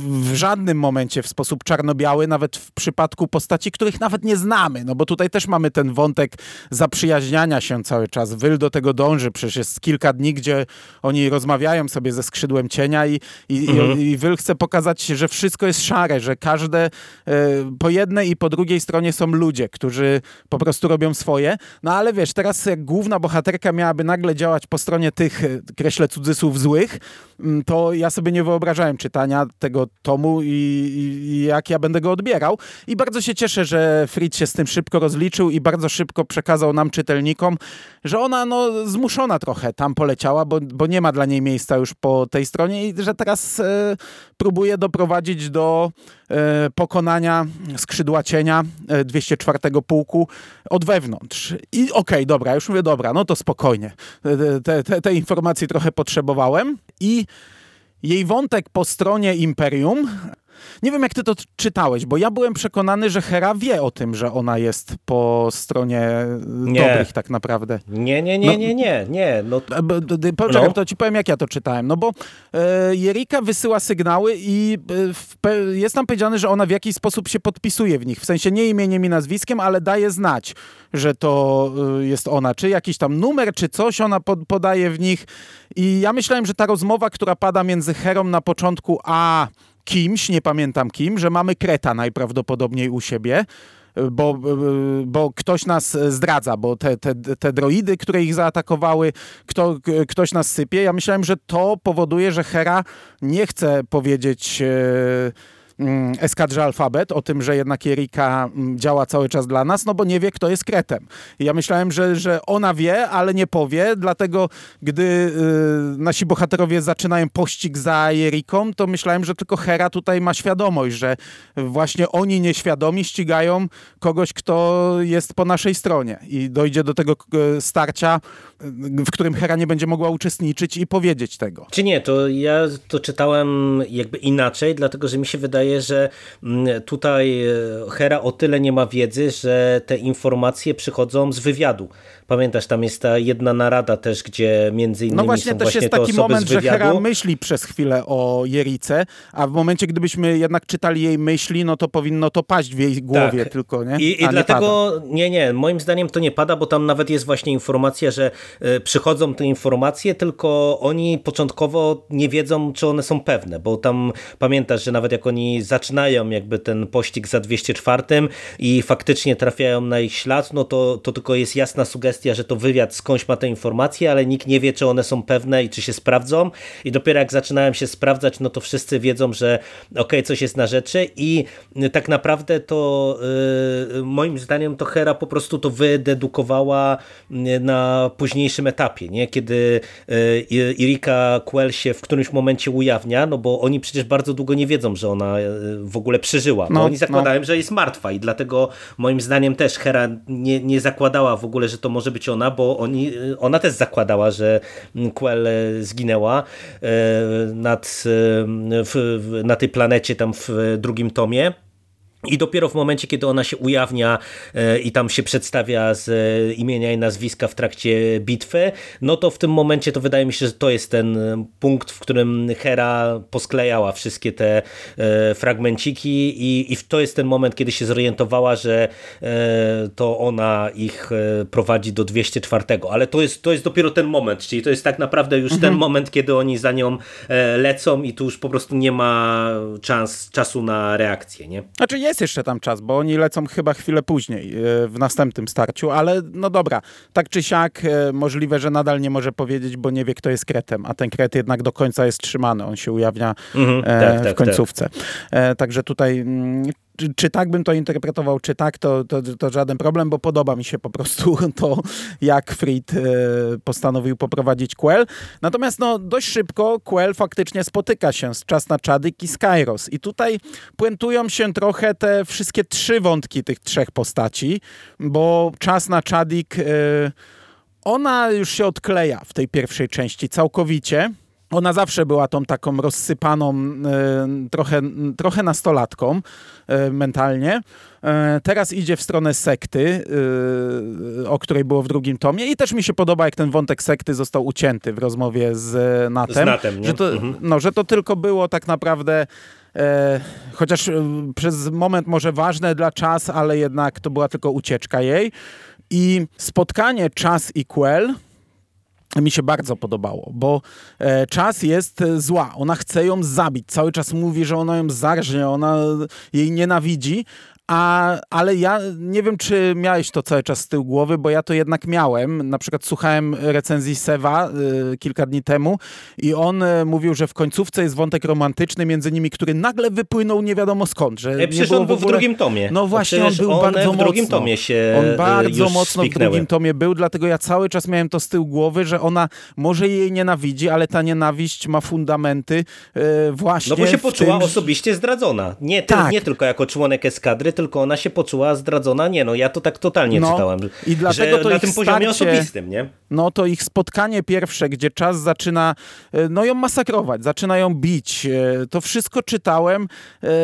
w żadnym momencie w sposób czarno-biały, nawet w przypadku postaci, których nawet nie znamy, no bo tutaj też mamy ten wątek zaprzyjaźniania się cały czas. Wyl do tego dąży, przecież jest kilka dni, gdzie oni rozmawiają sobie ze skrzydłem cienia i, i, mhm. i Wyl chce pokazać, że wszystko jest szare, że każde e, po jednej i po drugiej stronie są ludzie, którzy po prostu robią swoje. No ale wiesz, teraz jak główna bohaterka miałaby nagle działać po stronie tych, e, kreślę cudzysłów, złych, mm, to ja sobie nie wyobrażałem czytania tego tomu i, i, jak ja będę go odbierał. I bardzo się cieszę, że Fritz się z tym szybko rozliczył i bardzo szybko przekazał nam, czytelnikom, że ona no, zmuszona trochę tam poleciała, bo, bo nie ma dla niej miejsca już po tej stronie i że teraz e, próbuje doprowadzić doprowadzić do e, pokonania skrzydłacienia e, 204 pułku od wewnątrz. I okej, okay, dobra, już mówię, dobra, no to spokojnie. Te, te, te informacje trochę potrzebowałem i jej wątek po stronie Imperium nie wiem, jak ty to czytałeś, bo ja byłem przekonany, że Hera wie o tym, że ona jest po stronie nie. dobrych tak naprawdę. Nie, nie, nie, no, nie, nie, nie. No, Poczekaj, no. to ci powiem, jak ja to czytałem. No bo e, Jerika wysyła sygnały i e, jest tam powiedziane, że ona w jakiś sposób się podpisuje w nich. W sensie nie imieniem i nazwiskiem, ale daje znać, że to e, jest ona. Czy jakiś tam numer, czy coś ona pod, podaje w nich. I ja myślałem, że ta rozmowa, która pada między Herą na początku, a kimś, nie pamiętam kim, że mamy Kreta najprawdopodobniej u siebie, bo, bo ktoś nas zdradza, bo te, te, te droidy, które ich zaatakowały, kto, ktoś nas sypie. Ja myślałem, że to powoduje, że Hera nie chce powiedzieć... Yy, eskadrze Alfabet, o tym, że jednak Erika mm, działa cały czas dla nas, no bo nie wie, kto jest Kretem. Ja myślałem, że, że ona wie, ale nie powie, dlatego gdy y, nasi bohaterowie zaczynają pościg za Jeriką, to myślałem, że tylko Hera tutaj ma świadomość, że właśnie oni nieświadomi ścigają kogoś, kto jest po naszej stronie i dojdzie do tego y, starcia, y, w którym Hera nie będzie mogła uczestniczyć i powiedzieć tego. Czy nie, to ja to czytałem jakby inaczej, dlatego, że mi się wydaje, wydaje, że mm, tutaj e, Hera o tyle nie ma wiedzy, że te informacje przychodzą z wywiadu. Pamiętasz, tam jest ta jedna narada też, gdzie między innymi No właśnie, są też właśnie jest taki moment, że Hera myśli przez chwilę o Jerice, a w momencie, gdybyśmy jednak czytali jej myśli, no to powinno to paść w jej głowie tak. tylko, nie? I, i dlatego, nie, nie, nie, moim zdaniem to nie pada, bo tam nawet jest właśnie informacja, że y, przychodzą te informacje, tylko oni początkowo nie wiedzą, czy one są pewne, bo tam pamiętasz, że nawet jak oni zaczynają jakby ten pościg za 204 i faktycznie trafiają na ich ślad, no to, to tylko jest jasna sugestia, kwestia, że to wywiad skądś ma te informacje, ale nikt nie wie, czy one są pewne i czy się sprawdzą. I dopiero jak zaczynałem się sprawdzać, no to wszyscy wiedzą, że ok, coś jest na rzeczy i tak naprawdę to yy, moim zdaniem to Hera po prostu to wydedukowała y, na późniejszym etapie, nie? kiedy yy, Irika Quell się w którymś momencie ujawnia, no bo oni przecież bardzo długo nie wiedzą, że ona y, w ogóle przeżyła. No, oni zakładają, no. że jest martwa i dlatego moim zdaniem też Hera nie, nie zakładała w ogóle, że to może być ona, bo oni, ona też zakładała, że Quell zginęła e, nad, w, na tej planecie tam w drugim tomie. I dopiero w momencie, kiedy ona się ujawnia e, i tam się przedstawia z e, imienia i nazwiska w trakcie bitwy, no to w tym momencie to wydaje mi się, że to jest ten punkt, w którym Hera posklejała wszystkie te e, fragmenciki i, i to jest ten moment, kiedy się zorientowała, że to ona ich prowadzi do 204. Ale to jest, to jest dopiero ten moment, czyli to jest tak naprawdę już mhm. ten moment, kiedy oni za nią lecą i tu już po prostu nie ma czas, czasu na reakcję. Nie? Znaczy jest jeszcze tam czas, bo oni lecą chyba chwilę później e, w następnym starciu, ale no dobra, tak czy siak e, możliwe, że nadal nie może powiedzieć, bo nie wie, kto jest kretem, a ten kret jednak do końca jest trzymany, on się ujawnia mhm, tak, w tak, końcówce. Tak. Także tutaj mm, czy tak bym to interpretował, czy tak, to, to, to, żaden problem, bo podoba mi się po prostu to, jak Fried e, postanowił poprowadzić Quell. Natomiast no, dość szybko Quell faktycznie spotyka się z Czas na Czadyk i Skyros. I tutaj puentują się trochę te wszystkie trzy wątki tych trzech postaci, bo Czas na Czadik, e, ona już się odkleja w tej pierwszej części całkowicie ona zawsze była tą taką rozsypaną, e, trochę, trochę nastolatką e, mentalnie. E, teraz idzie w stronę sekty, o której było w drugim tomie i też mi się podoba, jak ten wątek sekty został ucięty w rozmowie z Natem. Z Natem że, to, mhm. no, że to tylko było tak naprawdę chociaż przez moment może ważne dla czas, ale jednak to była tylko ucieczka jej. I spotkanie czas i Quell mi się bardzo podobało, bo e, czas jest e, zła. Ona chce ją zabić. Cały czas mówi, że ona ją zarżnie, ona jej nienawidzi, A, ale ja nie wiem, czy miałeś to cały czas z tyłu głowy, bo ja to jednak miałem. Na przykład słuchałem recenzji Sewa y, kilka dni temu i on y, mówił, że w końcówce jest wątek romantyczny między nimi, który nagle wypłynął nie wiadomo skąd. Że e, przecież on był w, ogóle... w drugim tomie. No właśnie, on był bardzo w drugim mocno. tomie się On bardzo mocno spiknęły. w drugim tomie był, dlatego ja cały czas miałem to z tyłu głowy, że ona może jej nienawidzi, ale ta nienawiść ma fundamenty yy, właśnie No bo się poczuła tym, osobiście zdradzona. Nie, tak. nie tylko jako członek eskadry, tylko ona się poczuła zdradzona. Nie, no ja to tak totalnie no, czytałem. I dlatego to na tym starcie, poziomie osobistym, nie? No to ich spotkanie pierwsze, gdzie czas zaczyna e, no ją masakrować, zaczyna ją bić. E, to wszystko czytałem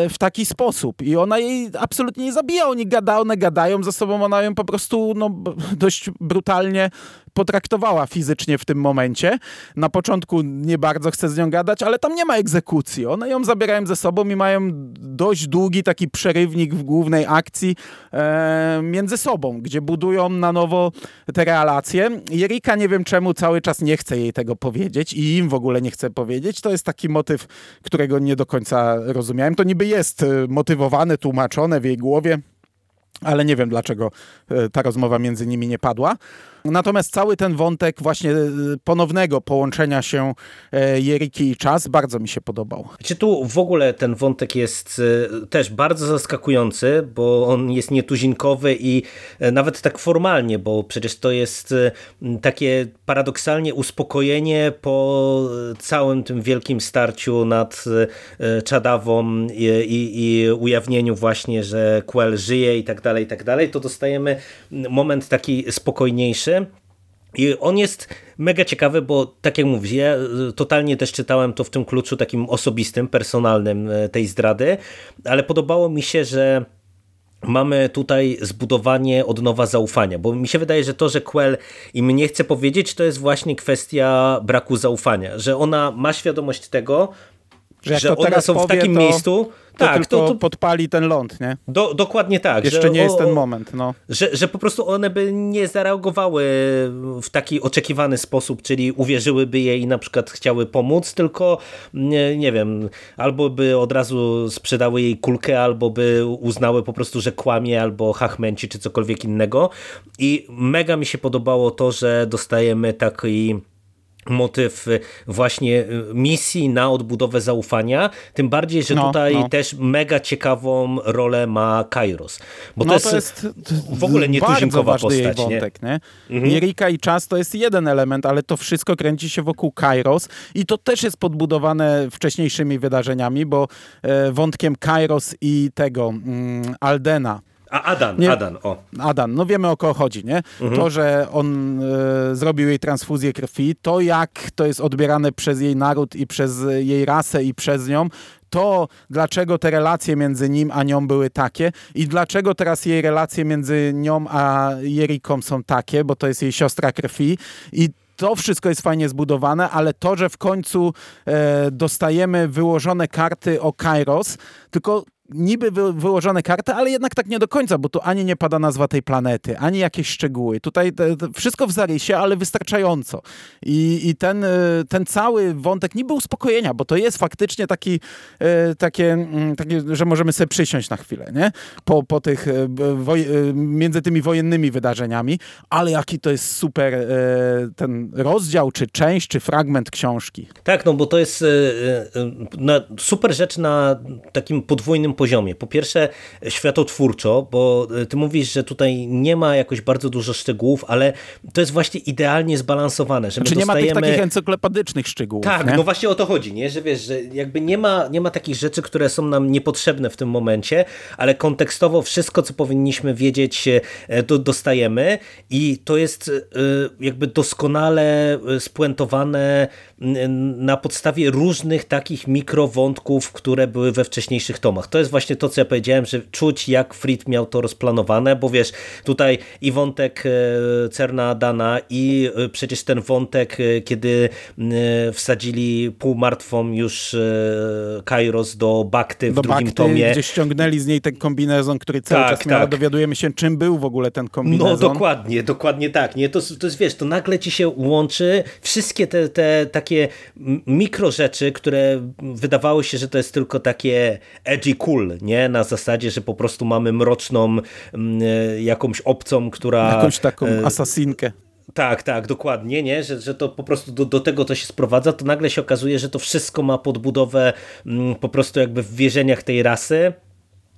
w taki sposób i ona jej absolutnie nie zabija. Oni gada, one gadają ze sobą, ona ją po prostu no, dość brutalnie potraktowała fizycznie w tym momencie. Na początku nie bardzo chce z nią gadać, ale tam nie ma egzekucji. One ją zabierają ze sobą i mają dość długi taki przerywnik w głównej akcji e, między sobą, gdzie budują na nowo te relacje. Jerika nie wiem czemu cały czas nie chce jej tego powiedzieć i im w ogóle nie chce powiedzieć. To jest taki motyw, którego nie do końca rozumiałem. To niby jest e, motywowane, tłumaczone w jej głowie, ale nie wiem dlaczego e, ta rozmowa między nimi nie padła. Natomiast cały ten wątek właśnie e, ponownego połączenia się e, Jeriki i Czas bardzo mi się podobał. Czy tu w ogóle ten wątek jest też bardzo zaskakujący, bo on jest nietuzinkowy i nawet tak formalnie, bo przecież to jest takie paradoksalnie uspokojenie po całym tym wielkim starciu nad Czadawą i, i, i ujawnieniu właśnie, że Quell żyje i tak dalej, i tak dalej, to dostajemy moment taki spokojniejszy. I on jest mega ciekawy, bo tak jak mówisz, ja totalnie też czytałem to w tym kluczu takim osobistym, personalnym e, tej zdrady, ale podobało mi się, że mamy tutaj zbudowanie od nowa zaufania, bo mi się wydaje, że to, że Quell im nie chce powiedzieć, to jest właśnie kwestia braku zaufania, że ona ma świadomość tego, że, że one są w takim to... miejscu, to tak, tylko to, to podpali ten ląd, nie? Do, dokładnie tak. Jeszcze nie o, jest ten moment, no. Że, że po prostu one by nie zareagowały w taki oczekiwany sposób, czyli uwierzyłyby jej i na przykład chciały pomóc, tylko nie, nie wiem, albo by od razu sprzedały jej kulkę, albo by uznały po prostu, że kłamie, albo hachmęci, czy cokolwiek innego. I mega mi się podobało to, że dostajemy taki motyw y, właśnie y, misji na odbudowę zaufania, tym bardziej, że no, tutaj no. też mega ciekawą rolę ma Kairos. Bo no, to, jest to, jest w ogóle nietuzinkowa postać. Wątek, nie? nie? Mhm. I czas to jest jeden element, ale to wszystko kręci się wokół Kairos i to też jest podbudowane wcześniejszymi wydarzeniami, bo e, wątkiem Kairos i tego mm, Aldena a Adan, nie, Adan, o. Adan, no wiemy o kogo chodzi, nie? Mhm. To, że on e, zrobił jej transfuzję krwi, to jak to jest odbierane przez jej naród i przez jej rasę i przez nią, to dlaczego te relacje między nim a nią były takie i dlaczego teraz jej relacje między nią a Jeriką są takie, bo to jest jej siostra krwi i to wszystko jest fajnie zbudowane, ale to, że w końcu e, dostajemy wyłożone karty o Kairos, tylko niby wy, wyłożone karty, ale jednak tak nie do końca, bo tu ani nie pada nazwa tej planety, ani jakieś szczegóły. Tutaj te, te wszystko w zarysie, ale wystarczająco. I, i ten, e, ten cały wątek niby uspokojenia, bo to jest faktycznie taki, e, takie, mm, takie, że możemy sobie przysiąść na chwilę, nie? Po, po tych, e, woj, między tymi wojennymi wydarzeniami, ale jaki to jest super ten rozdział, czy część, czy fragment książki. Tak, no bo to jest super rzecz na takim podwójnym poziomie. Po pierwsze światotwórczo, bo e, ty mówisz, że tutaj nie ma jakoś bardzo dużo szczegółów, ale to jest właśnie idealnie zbalansowane. Że znaczy nie dostajemy... ma tych takich encyklopedycznych szczegółów. Tak, nie? no właśnie o to chodzi, nie? że wiesz, że jakby nie ma, nie ma takich rzeczy, które są nam niepotrzebne w tym momencie, ale kontekstowo wszystko, co powinniśmy wiedzieć, e, to dostajemy i to jest e, jakby doskonale spuentowane na podstawie różnych takich mikrowątków, które były we wcześniejszych tomach. To jest właśnie to, co ja powiedziałem, że czuć jak Fried miał to rozplanowane, bo wiesz, tutaj i wątek e, Cerna Dana i e, przecież ten wątek, e, kiedy wsadzili półmartwą już Kairos do Bakty w do drugim Bakty, tomie. gdzie ściągnęli z niej ten kombinezon, który cały tak, czas miał, tak. dowiadujemy się, czym był w ogóle ten kombinezon. No dokładnie, dokładnie tak. Nie? To, to jest, wiesz, to nagle ci się łączy wszystkie te, te takie mikro rzeczy, które wydawały się, że to jest tylko takie edgy cool nie? Na zasadzie, że po prostu mamy mroczną mm, jakąś obcą, która... Jakąś taką asasinkę. Tak, tak, dokładnie, nie? Że, że to po prostu do, do tego to się sprowadza, to nagle się okazuje, że to wszystko ma podbudowę mm, po prostu jakby w wierzeniach tej rasy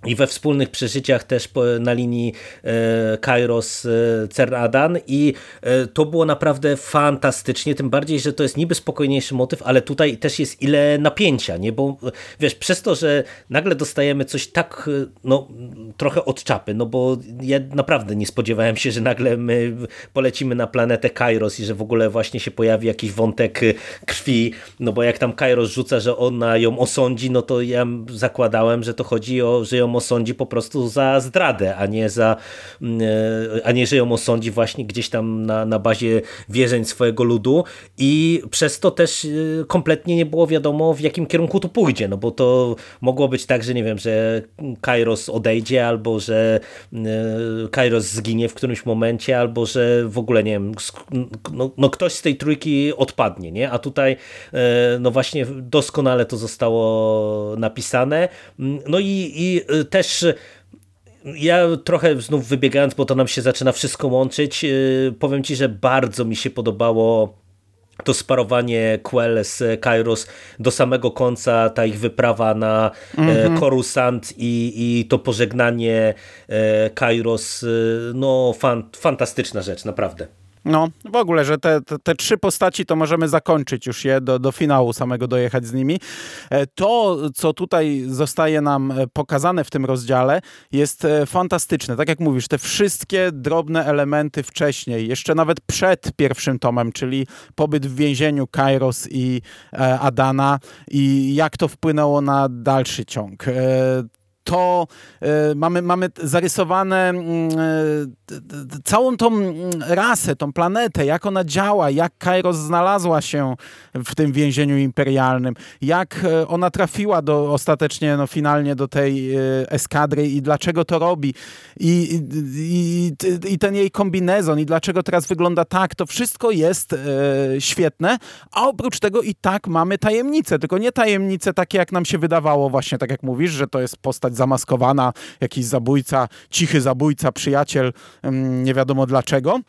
i we wspólnych przeżyciach też na linii e, Kairos e, i e, to było naprawdę fantastycznie, tym bardziej, że to jest niby spokojniejszy motyw, ale tutaj też jest ile napięcia, nie? Bo wiesz, przez to, że nagle dostajemy coś tak, no trochę od czapy, no bo ja naprawdę nie spodziewałem się, że nagle my polecimy na planetę Kairos i że w ogóle właśnie się pojawi jakiś wątek krwi, no bo jak tam Kairos rzuca, że ona ją osądzi, no to ja zakładałem, że to chodzi o, że ją osądzi po prostu za zdradę, a nie za, mm, e, a nie, że ją osądzi właśnie gdzieś tam na, na bazie wierzeń swojego ludu i przez to też e, kompletnie nie było wiadomo w jakim kierunku to pójdzie, no bo to mogło być tak, że nie wiem, że Kairos odejdzie albo że e, Kairos zginie w którymś momencie albo że w ogóle nie wiem, no, no ktoś z tej trójki odpadnie, nie? A tutaj no właśnie doskonale to zostało napisane. No i, i też ja trochę znów wybiegając, bo to nam się zaczyna wszystko łączyć, y, powiem Ci, że bardzo mi się podobało to sparowanie Quell z Kairos do samego końca, ta ich wyprawa na mm -hmm. i, i to pożegnanie e, Kairos, y, no fan, fantastyczna rzecz, naprawdę. No, w ogóle, że te, te, te, trzy postaci to możemy zakończyć już je, do, do finału samego dojechać z nimi. E, to, co tutaj zostaje nam e, pokazane w tym rozdziale jest e, fantastyczne. Tak jak mówisz, te wszystkie drobne elementy wcześniej, jeszcze nawet przed pierwszym tomem, czyli pobyt w więzieniu Kairos i Adana i jak to wpłynęło na dalszy ciąg to e, mamy, mamy zarysowane mm, e, całą tą mm, rasę, tą planetę, jak ona działa, jak Kairos znalazła się w tym więzieniu imperialnym, jak e, ona trafiła do, ostatecznie, no finalnie do tej eskadry i dlaczego to robi. I, i, i ten jej kombinezon i dlaczego teraz wygląda tak, to wszystko jest świetne, a oprócz tego i tak mamy tajemnice, tylko nie tajemnice takie, jak nam się wydawało właśnie, tak jak mówisz, że to jest postać zamaskowana, jakiś zabójca, cichy zabójca, przyjaciel, nie wiadomo dlaczego.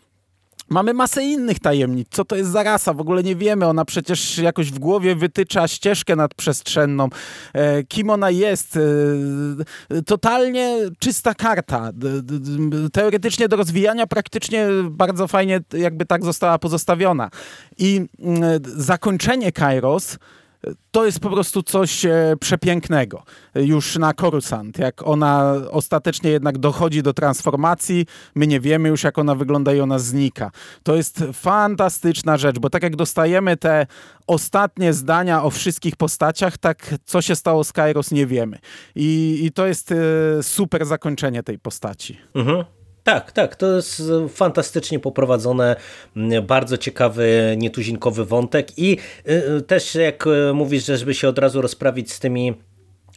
Mamy masę innych tajemnic. Co to jest za rasa? W ogóle nie wiemy. Ona przecież jakoś w głowie wytycza ścieżkę nadprzestrzenną. E, kim ona jest? E, totalnie czysta karta. Teoretycznie do rozwijania praktycznie bardzo fajnie jakby tak została pozostawiona. I mm, zakończenie Kairos to jest po prostu coś e, przepięknego. Już na Coruscant, jak ona ostatecznie jednak dochodzi do transformacji, my nie wiemy już jak ona wygląda i ona znika. To jest fantastyczna rzecz, bo tak jak dostajemy te ostatnie zdania o wszystkich postaciach, tak co się stało z Kairos nie wiemy. I, i to jest e, super zakończenie tej postaci. Mhm. Tak, tak, to jest fantastycznie poprowadzone, bardzo ciekawy, nietuzinkowy wątek i y, y, też jak mówisz, że żeby się od razu rozprawić z tymi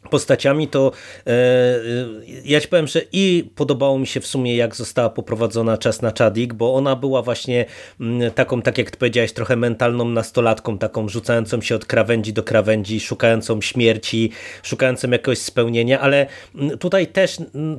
postaciami, to e, ja ci powiem, że i podobało mi się w sumie jak została poprowadzona Czas na Czadik, bo ona była właśnie taką, tak jak ty powiedziałeś, trochę mentalną nastolatką, taką rzucającą się od krawędzi do krawędzi, szukającą śmierci, szukającą jakiegoś spełnienia, ale tutaj też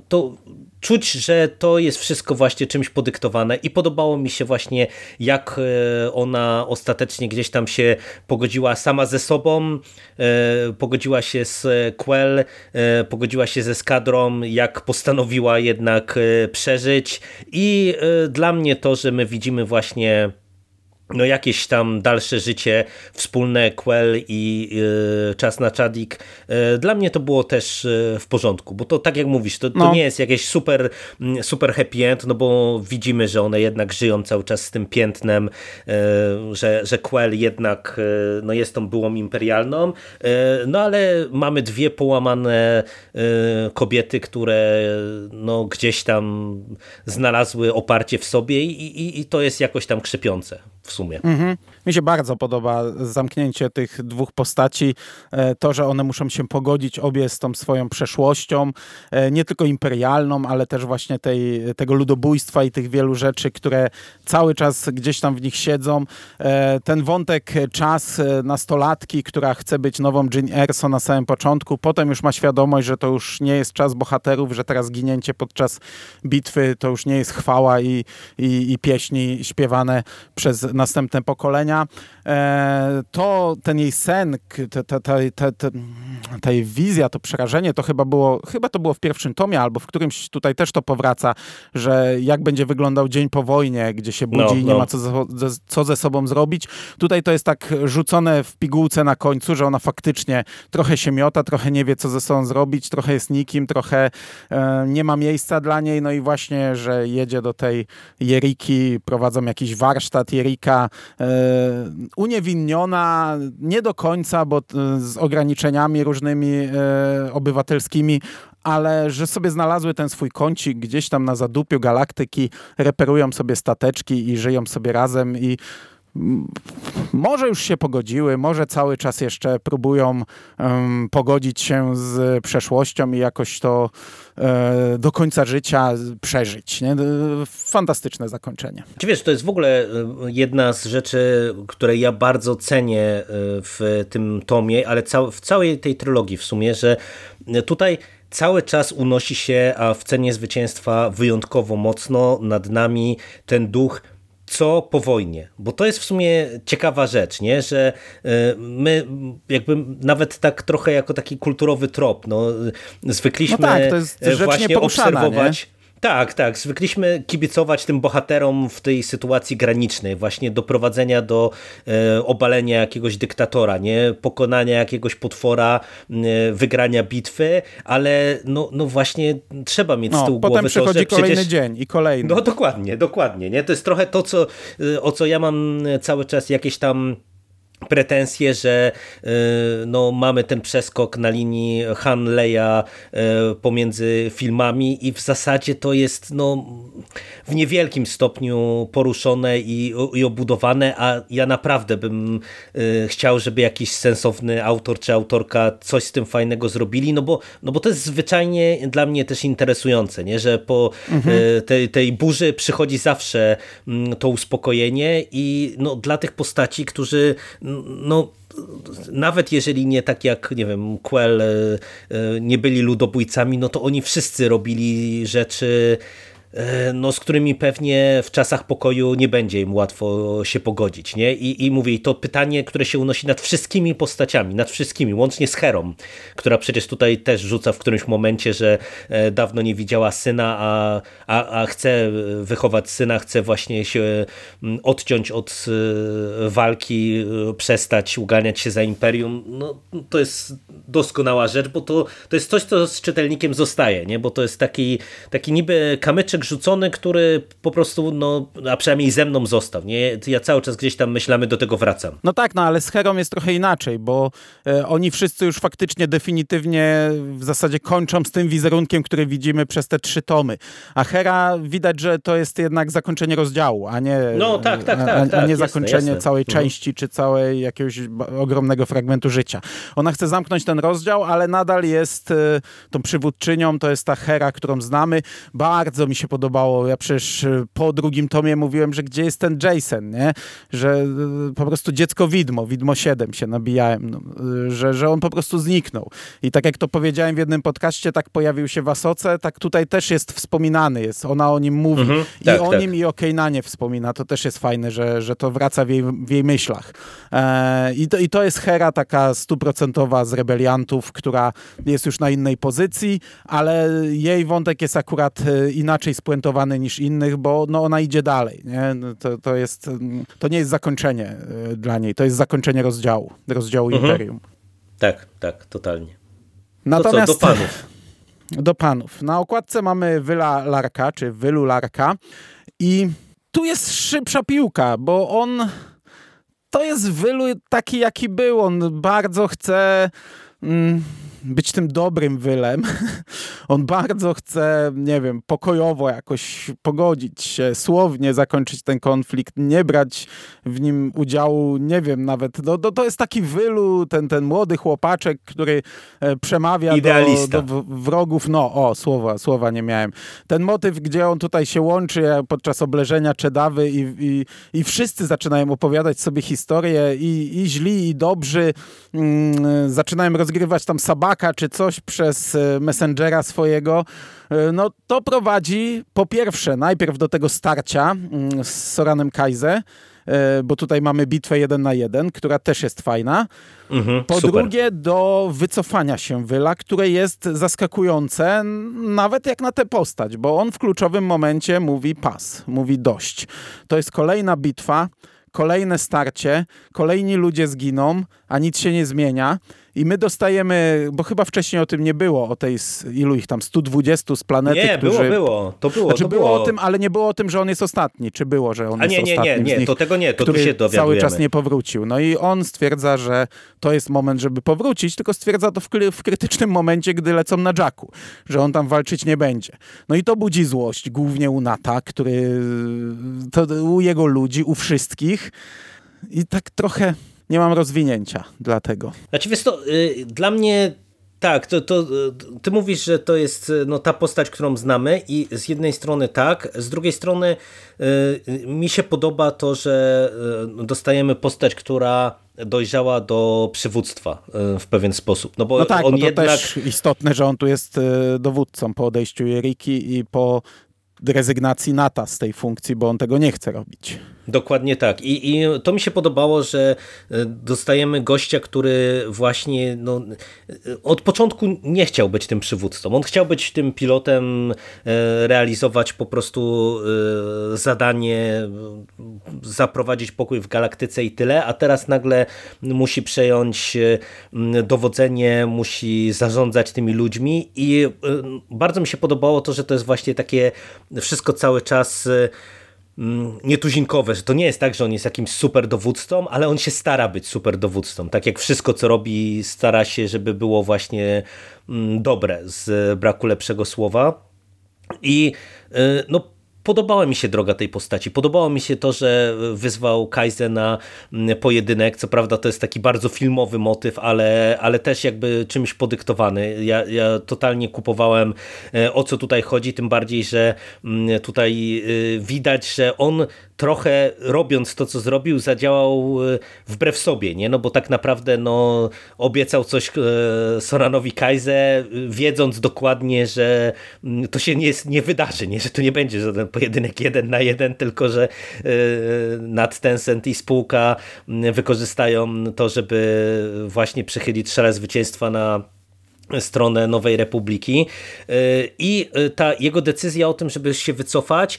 to czuć, że to jest wszystko właśnie czymś podyktowane. I podobało mi się właśnie jak e, ona ostatecznie gdzieś tam się pogodziła sama ze sobą, e, pogodziła się z Quell, e, pogodziła się ze skadrą, jak postanowiła jednak przeżyć. I dla mnie to, że my widzimy właśnie no jakieś tam dalsze życie wspólne Quell i yy, Czas na Czadik. Yy, dla mnie to było też yy, w porządku, bo to tak jak mówisz, to, to no. nie jest jakieś super, mm, super happy end, no bo widzimy, że one jednak żyją cały czas z tym piętnem, że, że Quell jednak no jest tą byłą imperialną, no ale mamy dwie połamane kobiety, które no gdzieś tam znalazły oparcie w sobie i, i, i to jest jakoś tam krzepiące w sumie. Mhm. Mi się bardzo podoba zamknięcie tych dwóch postaci, e, to, że one muszą się pogodzić obie z tą swoją przeszłością, e, nie tylko imperialną, ale też właśnie tej, tego ludobójstwa i tych wielu rzeczy, które cały czas gdzieś tam w nich siedzą. E, ten wątek czas nastolatki, która chce być nową Jean Erso na samym początku, potem już ma świadomość, że to już nie jest czas bohaterów, że teraz ginięcie podczas bitwy to już nie jest chwała i, i, i pieśni śpiewane przez następne pokolenia. E, to ten jej sen, ta, ta, ta, ta, ta jej wizja, to przerażenie, to chyba było, chyba to było w pierwszym tomie, albo w którymś tutaj też to powraca, że jak będzie wyglądał dzień po wojnie, gdzie się budzi no, i nie no. ma co, ze, co ze sobą zrobić. Tutaj to jest tak rzucone w pigułce na końcu, że ona faktycznie trochę się miota, trochę nie wie, co ze sobą zrobić, trochę jest nikim, trochę e, nie ma miejsca dla niej, no i właśnie, że jedzie do tej Jeriki, prowadzą jakiś warsztat Jerika, e, uniewinniona, nie do końca, bo e, z ograniczeniami różnymi e, obywatelskimi, ale że sobie znalazły ten swój kącik gdzieś tam na zadupiu galaktyki, reperują sobie stateczki i żyją sobie razem i może już się pogodziły, może cały czas jeszcze próbują um, pogodzić się z przeszłością i jakoś to e, do końca życia przeżyć. Nie? Fantastyczne zakończenie. Czy wiesz, to jest w ogóle e, jedna z rzeczy, które ja bardzo cenię e, w tym tomie, ale w całej tej trylogii w sumie, że tutaj cały czas unosi się, a w cenie zwycięstwa wyjątkowo mocno nad nami ten duch co po wojnie, bo to jest w sumie ciekawa rzecz, nie? że e, my jakby nawet tak trochę jako taki kulturowy trop, no, zwykliśmy no tak, to jest e, właśnie obserwować nie? Tak, tak. Zwykliśmy kibicować tym bohaterom w tej sytuacji granicznej, właśnie doprowadzenia do e, obalenia jakiegoś dyktatora, nie? pokonania jakiegoś potwora, e, wygrania bitwy, ale no, no właśnie trzeba mieć no, z tyłu potem głowy przychodzi to, że kolejny przecież... dzień i kolejny. No dokładnie, dokładnie. Nie? To jest trochę to, co, e, o co ja mam cały czas jakieś tam pretensje, że y, no, mamy ten przeskok na linii Han Leia y, pomiędzy filmami i w zasadzie to jest no, w niewielkim stopniu poruszone i, i obudowane, a ja naprawdę bym y, chciał, żeby jakiś sensowny autor czy autorka coś z tym fajnego zrobili, no bo, no bo to jest zwyczajnie dla mnie też interesujące, nie? że po mhm. tej, tej burzy przychodzi zawsze mm, to uspokojenie i no, dla tych postaci, którzy no nawet jeżeli nie tak jak, nie wiem, Quell e, e, nie byli ludobójcami, no to oni wszyscy robili rzeczy no, z którymi pewnie w czasach pokoju nie będzie im łatwo się pogodzić. Nie? I, I mówię, to pytanie, które się unosi nad wszystkimi postaciami, nad wszystkimi, łącznie z Herą, która przecież tutaj też rzuca w którymś momencie, że e, dawno nie widziała syna, a, a, a chce wychować syna, chce właśnie się mm, odciąć od e, walki, przestać uganiać się za imperium. No, to jest doskonała rzecz, bo to, to jest coś, co z czytelnikiem zostaje, nie? bo to jest taki, taki niby kamyczek rzucony, który po prostu, no, a przynajmniej ze mną został. Nie? Ja cały czas gdzieś tam myślamy, do tego wracam. No tak, no ale z Herą jest trochę inaczej, bo e, oni wszyscy już faktycznie definitywnie w zasadzie kończą z tym wizerunkiem, który widzimy przez te trzy tomy. A Hera widać, że to jest jednak zakończenie rozdziału, a nie, no, tak, tak, tak, a, a tak, nie jasne, zakończenie jasne. całej mhm. części, czy całej jakiegoś ogromnego fragmentu życia. Ona chce zamknąć ten rozdział, ale nadal jest e, tą przywódczynią, to jest ta Hera, którą znamy. Bardzo mi się podobało. Ja przecież y, po drugim tomie mówiłem, że gdzie jest ten Jason, nie? Że y, po prostu dziecko widmo, widmo 7 się nabijałem, no, y, że, że on po prostu zniknął. I tak jak to powiedziałem w jednym podcaście, tak pojawił się w Asoce, tak tutaj też jest wspominany, jest, ona o nim mówi. Mhm, I o tak. nim i o Kejnanie wspomina. To też jest fajne, że, że to wraca w jej, w jej myślach. E, i, to, I to jest Hera taka stuprocentowa z rebeliantów, która jest już na innej pozycji, ale jej wątek jest akurat inaczej spuentowany niż innych, bo no, ona idzie dalej. Nie? No, to, to, jest, to nie jest zakończenie y, dla niej, to jest zakończenie rozdziału, rozdziału mhm. Imperium. Tak, tak, totalnie. Natomiast, co, do panów. Do panów. Na okładce mamy Wyla Larka, czy Wylu Larka i tu jest szybsza piłka, bo on to jest Wylu taki, jaki był. On bardzo chce... Mm, być tym dobrym wylem. On bardzo chce, nie wiem, pokojowo jakoś pogodzić się, słownie zakończyć ten konflikt, nie brać w nim udziału, nie wiem, nawet, no, no to jest taki wylu, ten, ten młody chłopaczek, który e, przemawia do, do wrogów, no o, słowa, słowa nie miałem. Ten motyw, gdzie on tutaj się łączy podczas obleżenia Czedawy i, i, i wszyscy zaczynają opowiadać sobie historię i, i źli, i dobrzy, mm, zaczynają rozgrywać tam sabaka czy coś przez e, messengera swojego, e, no to prowadzi po pierwsze najpierw do tego starcia mm, z Soranem Kaize, e, bo tutaj mamy bitwę jeden na jeden, która też jest fajna. Mhm, po super. drugie do wycofania się Wyla, które jest zaskakujące nawet jak na tę postać, bo on w kluczowym momencie mówi pas, mówi dość. To jest kolejna bitwa, kolejne starcie, kolejni ludzie zginą, a nic się nie zmienia. I my dostajemy, bo chyba wcześniej o tym nie było, o tej, ilu ich tam, 120 z planety, Nie, którzy... było, było, to było, znaczy to było. było o tym, ale nie było o tym, że on jest ostatni. Czy było, że on A nie, jest nie, ostatni nie, nie, nich, to tego nie, to który tu się dowiadujemy. cały czas nie powrócił. No i on stwierdza, że to jest moment, żeby powrócić, tylko stwierdza to w, w krytycznym momencie, gdy lecą na Jacku, że on tam walczyć nie będzie. No i to budzi złość, głównie u Nata, który, to, u jego ludzi, u wszystkich. I tak trochę nie mam rozwinięcia dlatego. Znaczy wiesz to, y, dla mnie tak, to, to, ty mówisz, że to jest no, ta postać, którą znamy i z jednej strony tak, z drugiej strony y, mi się podoba to, że y, dostajemy postać, która dojrzała do przywództwa y, w pewien sposób. No, bo no tak, on to jednak... też istotne, że on tu jest y, dowódcą po odejściu Jeriki i po rezygnacji Nata z tej funkcji, bo on tego nie chce robić. Dokładnie tak. I, I to mi się podobało, że e, dostajemy gościa, który właśnie no, e, od początku nie chciał być tym przywódcą. On chciał być tym pilotem, e, realizować po prostu zadanie, zaprowadzić pokój w galaktyce i tyle, a teraz nagle musi przejąć dowodzenie, musi zarządzać tymi ludźmi i bardzo mi się podobało to, że to jest właśnie takie wszystko cały czas nietuzinkowe, że to nie jest tak, że on jest jakimś super dowódcą, ale on się stara być super dowódcą. Tak jak wszystko, co robi, stara się, żeby było właśnie mm, dobre, z braku lepszego słowa. I y, no, podobała mi się droga tej postaci. Podobało mi się to, że wyzwał Kaiser na mm, pojedynek. Co prawda to jest taki bardzo filmowy motyw, ale, ale też jakby czymś podyktowany. Ja, ja totalnie kupowałem e, o co tutaj chodzi, tym bardziej, że mm, tutaj e, widać, że on trochę robiąc to, co zrobił, zadziałał e, wbrew sobie, nie? No bo tak naprawdę no, obiecał coś Soranowi Kaiser, wiedząc dokładnie, że mm, to się nie, nie wydarzy, nie? że to nie będzie żaden pojedynek jeden na jeden, tylko że e, nad Tencent i spółka wykorzystają to, żeby właśnie przychylić szale zwycięstwa na stronę Nowej Republiki e, i e, ta jego decyzja o tym, żeby się wycofać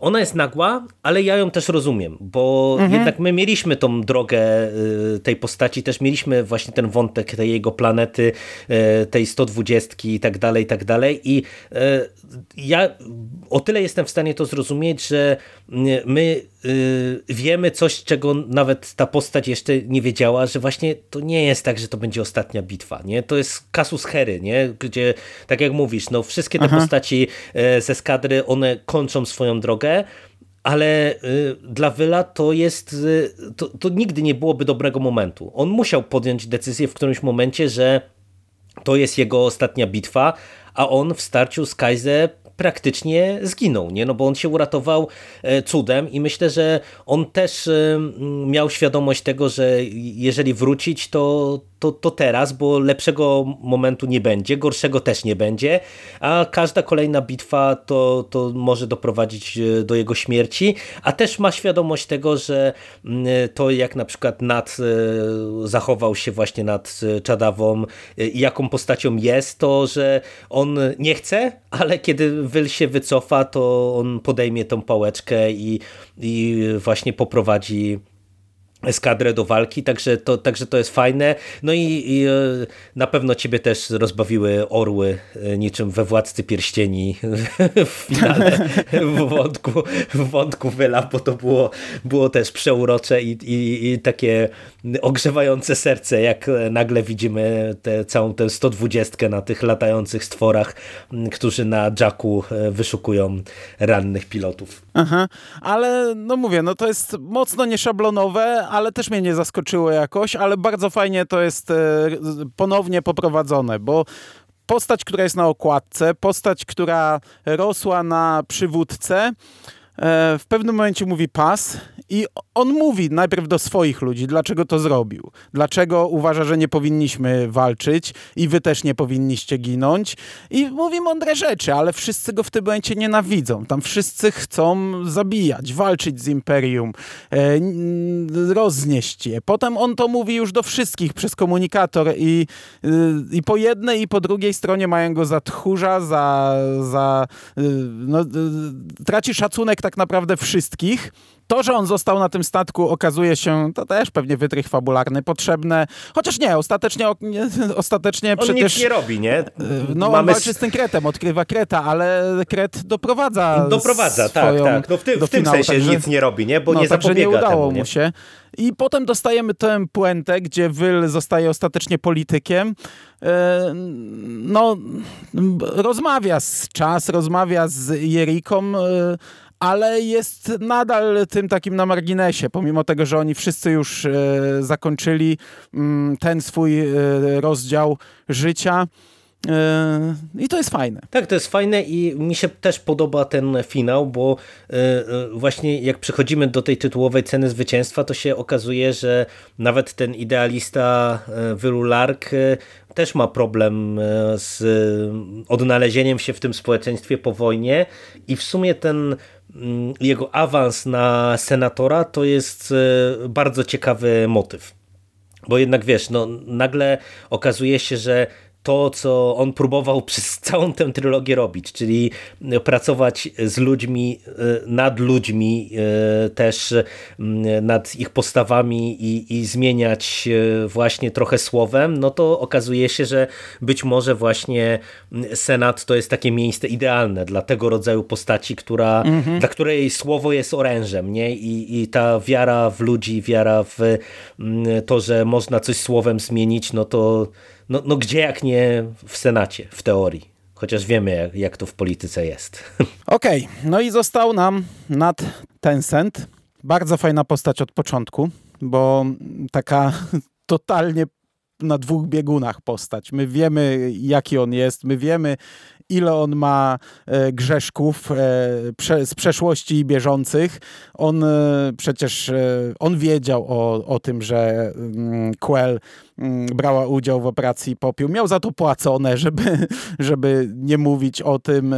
ona jest nagła, ale ja ją też rozumiem, bo mhm. jednak my mieliśmy tą drogę y, tej postaci, też mieliśmy właśnie ten wątek tej jego planety, y, tej 120 i tak dalej, i tak dalej i y, ja o tyle jestem w stanie to zrozumieć, że my wiemy coś, czego nawet ta postać jeszcze nie wiedziała, że właśnie to nie jest tak, że to będzie ostatnia bitwa, nie? To jest kasus hery, nie? Gdzie, tak jak mówisz, no wszystkie te Aha. postaci ze skadry, one kończą swoją drogę ale y, dla Wyla to jest, y, to, to nigdy nie byłoby dobrego momentu. On musiał podjąć decyzję w którymś momencie, że to jest jego ostatnia bitwa, a on w starciu z Kaiser praktycznie zginął, nie? No bo on się uratował e, cudem i myślę, że on też e, miał świadomość tego, że jeżeli wrócić, to, to, to teraz, bo lepszego momentu nie będzie, gorszego też nie będzie, a każda kolejna bitwa to, to może doprowadzić e, do jego śmierci, a też ma świadomość tego, że to jak na przykład Nat zachował się właśnie nad Czadawą i jaką postacią jest, to że on nie chce, ale kiedy Wyl się wycofa, to on podejmie tą pałeczkę i, i właśnie poprowadzi eskadrę do walki, także to, także to jest fajne. No i, i, na pewno ciebie też rozbawiły orły niczym we Władcy Pierścieni w finale w wątku, w wątku Wyla, bo to było, było też przeurocze i, i, i takie ogrzewające serce, jak nagle widzimy tę całą tę 120 na tych latających stworach, którzy na Jacku wyszukują rannych pilotów. Aha, ale no mówię, no to jest mocno nieszablonowe, ale też mnie nie zaskoczyło jakoś, ale bardzo fajnie to jest e, ponownie poprowadzone, bo postać, która jest na okładce, postać, która rosła na przywódce, w pewnym momencie mówi pas i on mówi najpierw do swoich ludzi, dlaczego to zrobił. Dlaczego uważa, że nie powinniśmy walczyć i wy też nie powinniście ginąć. I mówi mądre rzeczy, ale wszyscy go w tym momencie nienawidzą. Tam wszyscy chcą zabijać, walczyć z Imperium, e, roznieść je. Potem on to mówi już do wszystkich przez komunikator i, y, i po jednej i po drugiej stronie mają go za tchórza, za... za no, traci szacunek tak naprawdę wszystkich. To, że on został na tym statku, okazuje się, to też pewnie wytrych fabularny, potrzebne. Chociaż nie, ostatecznie, nie, ostatecznie on przecież... nic nie robi, nie? E, no, Mamy... on walczy z tym Kretem, odkrywa Kreta, ale Kret doprowadza Doprowadza, tak, tak. No w, tym, w tym sensie także, nic nie robi, nie? Bo no, nie zapobiega nie udało temu, nie? mu się. I potem dostajemy tę puentę, gdzie Wyl zostaje ostatecznie politykiem. E, no, rozmawia z Czas, rozmawia z Jeriką, e, ale jest nadal tym takim na marginesie, pomimo tego, że oni wszyscy już e, zakończyli mm, ten swój e, rozdział życia. E, I to jest fajne. Tak, to jest fajne i mi się też podoba ten finał, bo właśnie jak przechodzimy do tej tytułowej ceny zwycięstwa, to się okazuje, że nawet ten idealista Wylu Lark też ma problem z odnalezieniem się w tym społeczeństwie po wojnie i w sumie ten jego awans na senatora to jest e, bardzo ciekawy motyw. Bo jednak wiesz, no, nagle okazuje się, że to, co on próbował przez całą tę trylogię robić, czyli pracować z ludźmi, e, nad ludźmi, e, też nad ich postawami i, i zmieniać e, właśnie trochę słowem, no to okazuje się, że być może właśnie Senat to jest takie miejsce idealne dla tego rodzaju postaci, która, mhm. dla której słowo jest orężem, nie? I, I ta wiara w ludzi, wiara w to, że można coś słowem zmienić, no to no, no gdzie jak nie w Senacie, w teorii. Chociaż wiemy, jak, jak to w polityce jest. Okej, okay. no i został nam nad Tencent. Bardzo fajna postać od początku, bo taka totalnie na dwóch biegunach postać. My wiemy, jaki on jest, my wiemy, ile on ma e, grzeszków e, z przeszłości bieżących. On e, przecież on wiedział o, o tym, że mm, Quell brała udział w operacji Popiół. Miał za to płacone, żeby, żeby nie mówić o tym.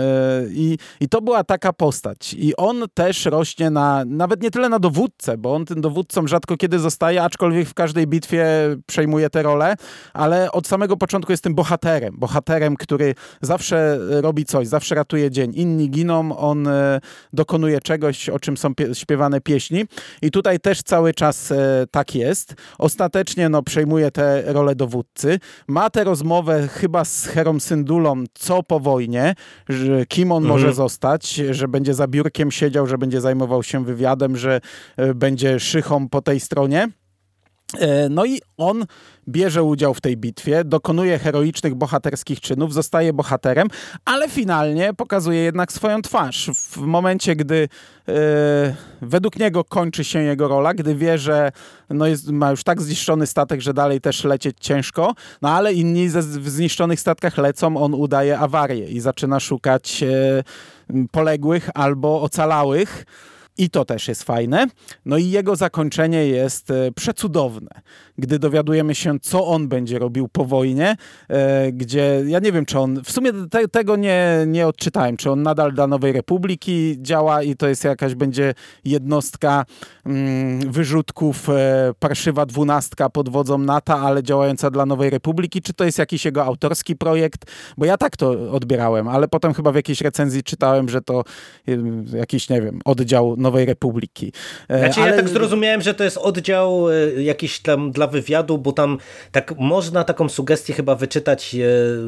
I, I to była taka postać. I on też rośnie na, nawet nie tyle na dowódcę, bo on tym dowódcą rzadko kiedy zostaje, aczkolwiek w każdej bitwie przejmuje tę rolę, ale od samego początku jest tym bohaterem. Bohaterem, który zawsze robi coś, zawsze ratuje dzień. Inni giną, on e, dokonuje czegoś, o czym są pie śpiewane pieśni. I tutaj też cały czas e, tak jest. Ostatecznie no, przejmuje tę rolę dowódcy. Ma tę rozmowę chyba z Herą Syndulą, co po wojnie, że kim on mhm. może zostać, że będzie za biurkiem siedział, że będzie zajmował się wywiadem, że e, będzie szychą po tej stronie. No i on bierze udział w tej bitwie, dokonuje heroicznych, bohaterskich czynów, zostaje bohaterem, ale finalnie pokazuje jednak swoją twarz. W momencie, gdy yy, według niego kończy się jego rola, gdy wie, że no jest, ma już tak zniszczony statek, że dalej też lecieć ciężko, no ale inni ze, w zniszczonych statkach lecą, on udaje awarię i zaczyna szukać yy, poległych albo ocalałych. I to też jest fajne. No i jego zakończenie jest e, przecudowne, gdy dowiadujemy się, co on będzie robił po wojnie, e, gdzie ja nie wiem, czy on, w sumie te, tego nie, nie odczytałem, czy on nadal dla Nowej Republiki działa i to jest jakaś będzie jednostka mm, wyrzutków, e, parszywa dwunastka pod wodzą NATO, ale działająca dla Nowej Republiki, czy to jest jakiś jego autorski projekt, bo ja tak to odbierałem, ale potem chyba w jakiejś recenzji czytałem, że to jakiś, nie wiem, oddział Nowej Republiki. Znaczy Ale... ja tak zrozumiałem, że to jest oddział jakiś tam dla wywiadu, bo tam tak można taką sugestię chyba wyczytać,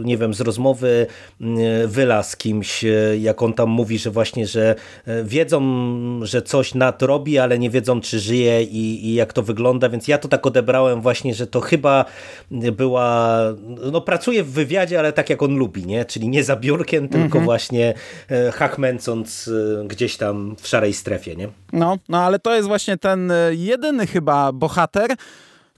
nie wiem, z rozmowy Wyla z kimś, jak on tam mówi, że właśnie, że wiedzą, że coś nadrobi, ale nie wiedzą, czy żyje i, i jak to wygląda, więc ja to tak odebrałem właśnie, że to chyba była, no pracuje w wywiadzie, ale tak jak on lubi, nie? Czyli nie za biurkiem, tylko mhm. właśnie e, hachmęcąc e, gdzieś tam w szarej strefie, nie? No, no ale to jest właśnie ten e, jedyny chyba bohater,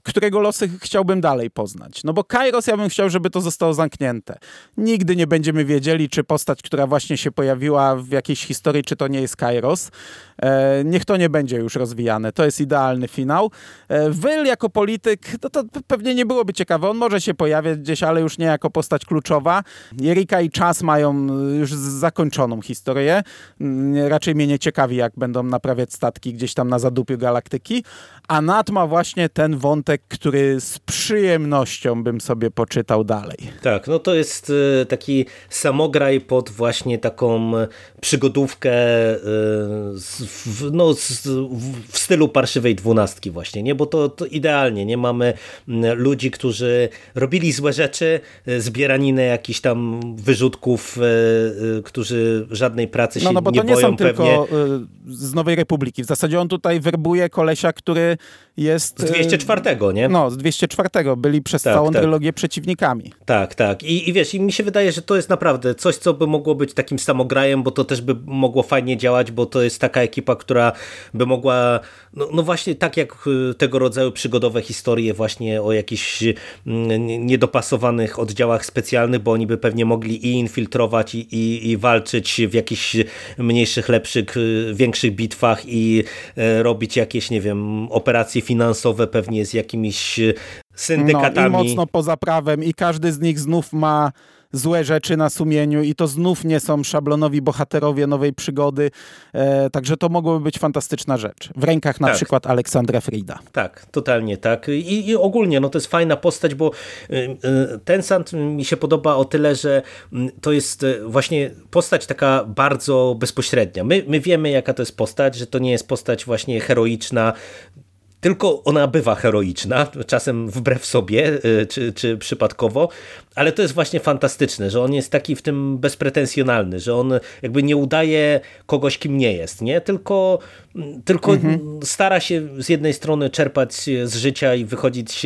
którego losy chciałbym dalej poznać. No bo Kairos ja bym chciał, żeby to zostało zamknięte. Nigdy nie będziemy wiedzieli, czy postać, która właśnie się pojawiła w jakiejś historii, czy to nie jest Kairos. E, niech to nie będzie już rozwijane. To jest idealny finał. E, Wyl jako polityk, no to pewnie nie byłoby ciekawe. On może się pojawiać gdzieś, ale już nie jako postać kluczowa. Jerika i Czas mają już zakończoną historię. Mm, raczej mnie nie ciekawi, jak będą naprawiać statki gdzieś tam na zadupiu galaktyki. A Nat ma właśnie ten wątek, który z przyjemnością bym sobie poczytał dalej. Tak, no to jest e, taki samograj pod właśnie taką przygodówkę w, no, w stylu parszywej dwunastki właśnie, nie? bo to, to idealnie, nie mamy mm, ludzi, którzy robili złe rzeczy, zbieraninę jakichś tam wyrzutków, którzy żadnej pracy się no, no, bo nie to nie boją są pewnie. tylko z Nowej Republiki. W zasadzie on tutaj werbuje kolesia, który jest... Z 204, nie? No, z 204. Byli przez tak, całą tak. trylogię przeciwnikami. Tak, tak. I, I wiesz, i mi się wydaje, że to jest naprawdę coś, co by mogło być takim samograjem, bo to też by mogło fajnie działać, bo to jest taka ekipa, która by mogła, no, no, właśnie tak jak y, tego rodzaju przygodowe historie właśnie o jakichś mm, niedopasowanych oddziałach specjalnych, bo oni by pewnie mogli i infiltrować i, i, i walczyć w jakichś mniejszych, lepszych, y, większych bitwach i e, robić jakieś, nie wiem, operacje finansowe pewnie z jakimiś syndykatami. No i mocno poza prawem i każdy z nich znów ma złe rzeczy na sumieniu i to znów nie są szablonowi bohaterowie nowej przygody, e, także to mogłoby być fantastyczna rzecz. W rękach na tak. przykład Aleksandra Frida. Tak, totalnie tak. I, I, ogólnie no to jest fajna postać, bo y, y, ten sand mi się podoba o tyle, że mm, to jest y, właśnie postać taka bardzo bezpośrednia. My, my wiemy jaka to jest postać, że to nie jest postać właśnie heroiczna, tylko ona bywa heroiczna, czasem wbrew sobie, czy, czy przypadkowo, ale to jest właśnie fantastyczne, że on jest taki w tym bezpretensjonalny, że on jakby nie udaje kogoś, kim nie jest, nie? Tylko, tylko mhm. stara się z jednej strony czerpać z życia i wychodzić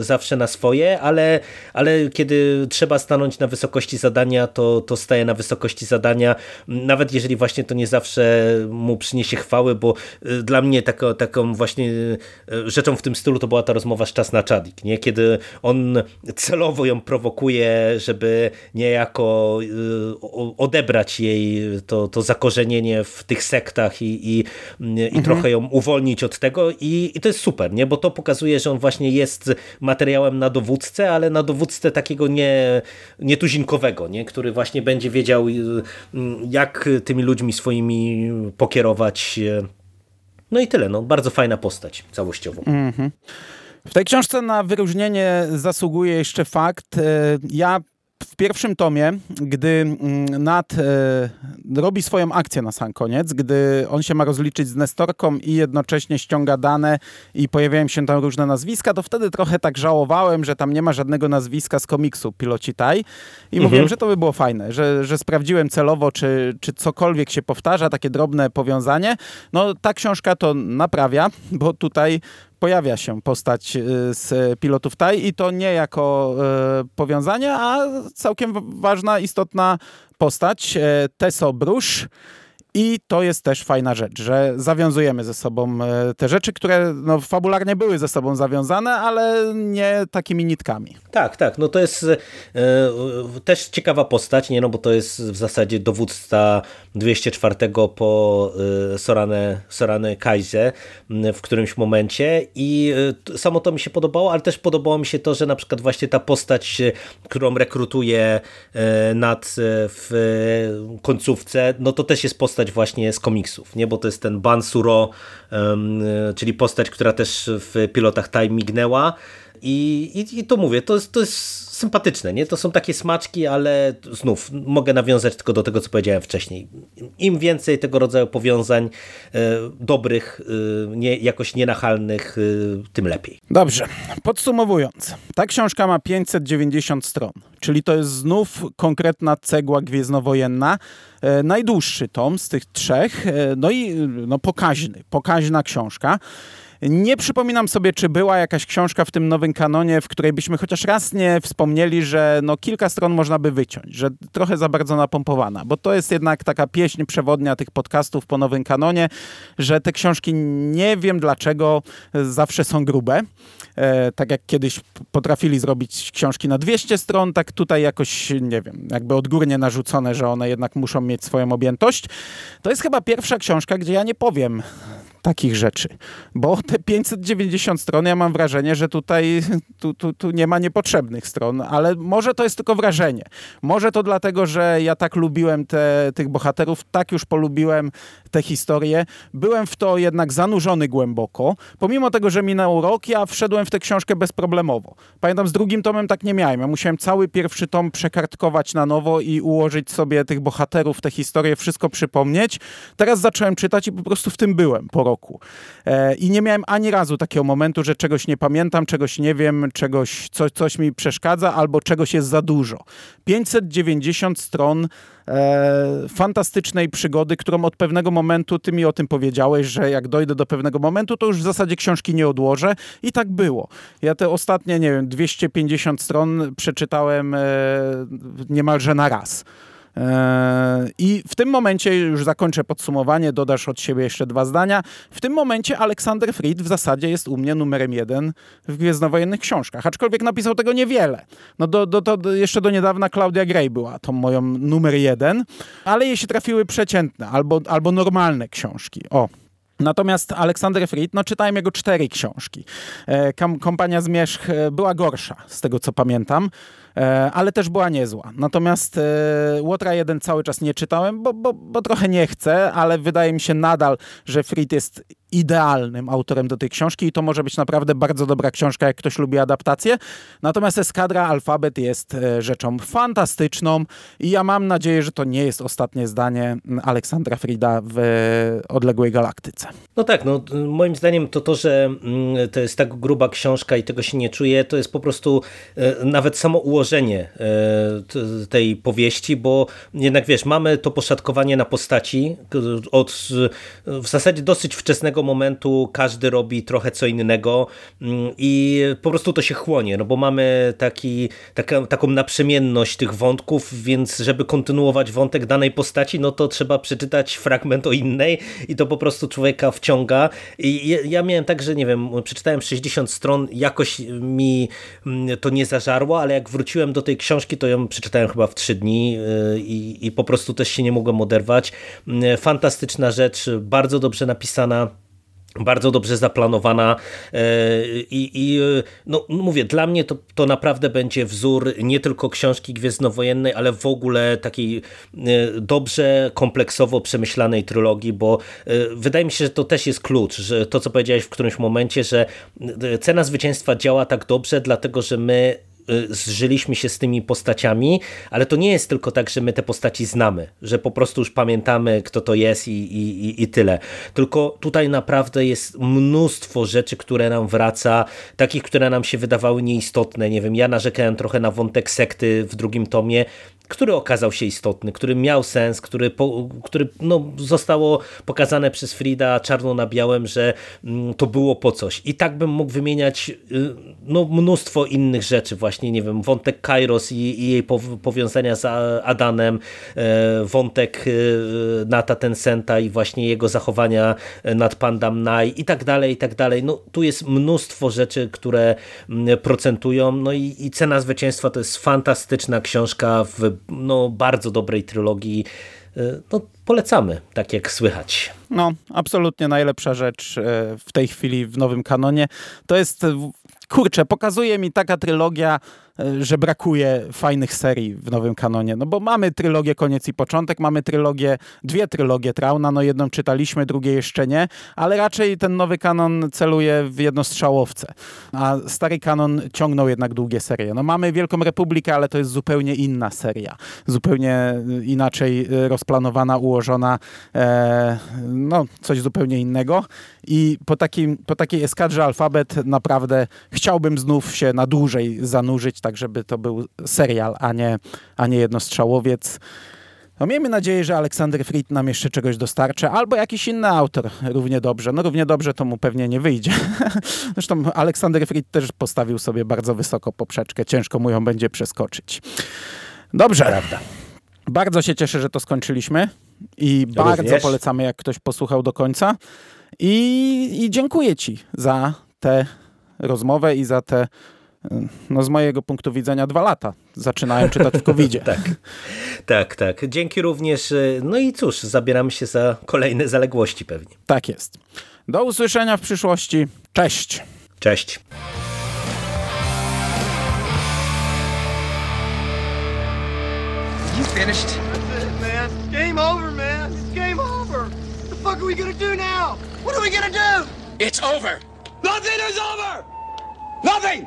zawsze na swoje, ale, ale kiedy trzeba stanąć na wysokości zadania, to, to staje na wysokości zadania, nawet jeżeli właśnie to nie zawsze mu przyniesie chwały, bo y, dla mnie taką, taką właśnie y, rzeczą w tym stylu to była ta rozmowa z Czas na Czadik, nie? Kiedy on celowo ją prowokuje, żeby niejako y, odebrać jej to, to zakorzenienie w tych sektach i, i, i mhm. trochę ją uwolnić od tego I, i to jest super, nie? bo to pokazuje, że on właśnie jest materiałem na dowódcę, ale na dowódcę takiego nie, nietuzinkowego, nie? który właśnie będzie wiedział y, jak tymi ludźmi swoimi pokierować. No i tyle, no, bardzo fajna postać całościowo. Mhm. W tej książce na wyróżnienie zasługuje jeszcze fakt, ja w pierwszym tomie, gdy mm, Nat e, robi swoją akcję na sam koniec, gdy on się ma rozliczyć z Nestorką i jednocześnie ściąga dane i pojawiają się tam różne nazwiska, to wtedy trochę tak żałowałem, że tam nie ma żadnego nazwiska z komiksu Piloci Tai i mhm. mówiłem, że to by było fajne, że, że sprawdziłem celowo, czy, czy cokolwiek się powtarza, takie drobne powiązanie. No ta książka to naprawia, bo tutaj pojawia się postać y, z pilotów TAI i to nie jako y, powiązanie, a całkiem ważna, istotna postać. E, Teso Brusz i to jest też fajna rzecz, że zawiązujemy ze sobą e, te rzeczy, które no, fabularnie były ze sobą zawiązane, ale nie takimi nitkami. Tak, tak. No to jest e, też ciekawa postać, nie? No bo to jest w zasadzie dowódca 204 po e, Sorane, Sorane Kaize w którymś momencie i e, samo to mi się podobało, ale też podobało mi się to, że na przykład właśnie ta postać, e, którą rekrutuje e, nad e, w końcówce, no to też jest postać postać właśnie z komiksów, nie? bo to jest ten Bansuro, um, czyli postać, która też w pilotach Time mignęła I, i, i to mówię, to jest, to jest sympatyczne, nie? To są takie smaczki, ale znów mogę nawiązać tylko do tego, co powiedziałem wcześniej. Im więcej tego rodzaju powiązań dobrych, nie, jakoś nienachalnych, tym lepiej. Dobrze, podsumowując. Ta książka ma 590 stron, czyli to jest znów konkretna cegła gwiezdnowojenna, e, najdłuższy tom z tych trzech, e, no i no, pokaźny, pokaźna książka. Nie przypominam sobie, czy była jakaś książka w tym nowym kanonie, w której byśmy chociaż raz nie wspomnieli, że no kilka stron można by wyciąć, że trochę za bardzo napompowana, bo to jest jednak taka pieśń przewodnia tych podcastów po nowym kanonie, że te książki nie wiem dlaczego zawsze są grube. E, tak jak kiedyś potrafili zrobić książki na 200 stron, tak tutaj jakoś, nie wiem, jakby odgórnie narzucone, że one jednak muszą mieć swoją objętość. To jest chyba pierwsza książka, gdzie ja nie powiem takich rzeczy. Bo te 590 stron, ja mam wrażenie, że tutaj tu, tu, tu nie ma niepotrzebnych stron, ale może to jest tylko wrażenie. Może to dlatego, że ja tak lubiłem te, tych bohaterów, tak już polubiłem tę historię. Byłem w to jednak zanurzony głęboko. Pomimo tego, że minął rok, ja wszedłem w tę książkę bezproblemowo. Pamiętam, z drugim tomem tak nie miałem. Ja musiałem cały pierwszy tom przekartkować na nowo i ułożyć sobie tych bohaterów, tę historię, wszystko przypomnieć. Teraz zacząłem czytać i po prostu w tym byłem po roku. E, I nie miałem ani razu takiego momentu, że czegoś nie pamiętam, czegoś nie wiem, czegoś, co, coś mi przeszkadza albo czegoś jest za dużo. 590 stron e, fantastycznej przygody, którą od pewnego momentu, ty mi o tym powiedziałeś, że jak dojdę do pewnego momentu, to już w zasadzie książki nie odłożę i tak było. Ja te ostatnie, nie wiem, 250 stron przeczytałem e, niemalże na raz. E, I w tym momencie, już zakończę podsumowanie, dodasz od siebie jeszcze dwa zdania. W tym momencie Aleksander Fried w zasadzie jest u mnie numerem jeden w Gwiezdnowojennych książkach, aczkolwiek napisał tego niewiele. No do, do, do, jeszcze do niedawna Claudia Gray była tą moją numer jeden, ale jej się trafiły przeciętne albo, albo normalne książki. O, Natomiast Aleksander Fried, no czytałem jego cztery książki. E, Kompania Zmierzch e, była gorsza, z tego co pamiętam. E, ale też była niezła. Natomiast e, Łotra 1 cały czas nie czytałem, bo, bo, bo trochę nie chcę, ale wydaje mi się nadal, że Fried jest idealnym autorem do tej książki i to może być naprawdę bardzo dobra książka, jak ktoś lubi adaptację. Natomiast Eskadra Alfabet jest e, rzeczą fantastyczną i ja mam nadzieję, że to nie jest ostatnie zdanie Aleksandra Frida w Odległej Galaktyce. No tak, no moim zdaniem to to, że mm, to jest tak gruba książka i tego się nie czuje, to jest po prostu nawet samo ułożenie e, tej powieści, bo jednak wiesz, mamy to poszatkowanie na postaci od w zasadzie dosyć wczesnego momentu każdy robi trochę co innego mm, i po prostu to się chłonie, no bo mamy taki, taka, taką naprzemienność tych wątków, więc żeby kontynuować wątek danej postaci, no to trzeba przeczytać fragment o innej i to po prostu człowieka wciąga i ja miałem tak, że nie wiem, przeczytałem 60 stron, jakoś mi mm, to nie zażarło, ale jak wróciłem do tej książki, to ją przeczytałem chyba w trzy dni y, i, i po prostu też się nie mogłem oderwać. Y, fantastyczna rzecz, bardzo dobrze napisana bardzo dobrze zaplanowana y, i, i no, mówię, dla mnie to, to naprawdę będzie wzór nie tylko książki gwiezdnowojennej, ale w ogóle takiej dobrze, kompleksowo przemyślanej trylogii, bo wydaje mi się, że to też jest klucz, że to co powiedziałeś w którymś momencie, że cena zwycięstwa działa tak dobrze, dlatego że my zżyliśmy się z tymi postaciami, ale to nie jest tylko tak, że my te postaci znamy, że po prostu już pamiętamy, kto to jest i, i, i tyle. Tylko tutaj naprawdę jest mnóstwo rzeczy, które nam wraca, takich, które nam się wydawały nieistotne. Nie wiem, ja narzekałem trochę na wątek sekty w drugim tomie, który okazał się istotny, który miał sens, który, po, który no, zostało pokazane przez Frida czarno na białym, że mm, to było po coś. I tak bym mógł wymieniać y, no, mnóstwo innych rzeczy, właśnie, nie wiem, wątek Kairos i, i jej powiązania z Adanem, e, wątek y, Nata Tencenta i właśnie jego zachowania e, nad Pandam Nai i tak dalej, i tak dalej. No, tu jest mnóstwo rzeczy, które mm, procentują, no i, i Cena Zwycięstwa to jest fantastyczna książka w no, bardzo dobrej trylogii. Y, no, polecamy, tak jak słychać. No, absolutnie najlepsza rzecz e, w tej chwili w nowym kanonie. To jest, kurczę, pokazuje mi taka trylogia, że brakuje fajnych serii w nowym kanonie. No bo mamy trylogię Koniec i Początek, mamy trylogię, dwie trylogie Trauna, no jedną czytaliśmy, drugie jeszcze nie, ale raczej ten nowy kanon celuje w jednostrzałowce, a stary kanon ciągnął jednak długie serie. No mamy Wielką Republikę, ale to jest zupełnie inna seria, zupełnie inaczej e, rozplanowana, ułożona, e, no coś zupełnie innego i po, takim, po takiej eskadrze Alfabet naprawdę chciałbym znów się na dłużej zanurzyć, tak żeby to był serial, a nie, a nie jednostrzałowiec. No miejmy nadzieję, że Aleksander Fried nam jeszcze czegoś dostarczy, albo jakiś inny autor równie dobrze. No równie dobrze to mu pewnie nie wyjdzie. Zresztą Aleksander Fried też postawił sobie bardzo wysoko poprzeczkę. Ciężko mu ją będzie przeskoczyć. Dobrze. Prawda. Bardzo się cieszę, że to skończyliśmy i bardzo Również. polecamy, jak ktoś posłuchał do końca. I, I dziękuję Ci za tę rozmowę i za te, no z mojego punktu widzenia, dwa lata. Zaczynałem czytać w covid Tak, tak, tak. Dzięki również. e, No i cóż, zabieramy się za kolejne zaległości pewnie. tak jest. Do usłyszenia w przyszłości. Cześć. Cześć. You finished? That's it, man. Game over, man. It's game over. What the fuck are we gonna do now? What are we gonna do? It's over. Nothing is over! Nothing!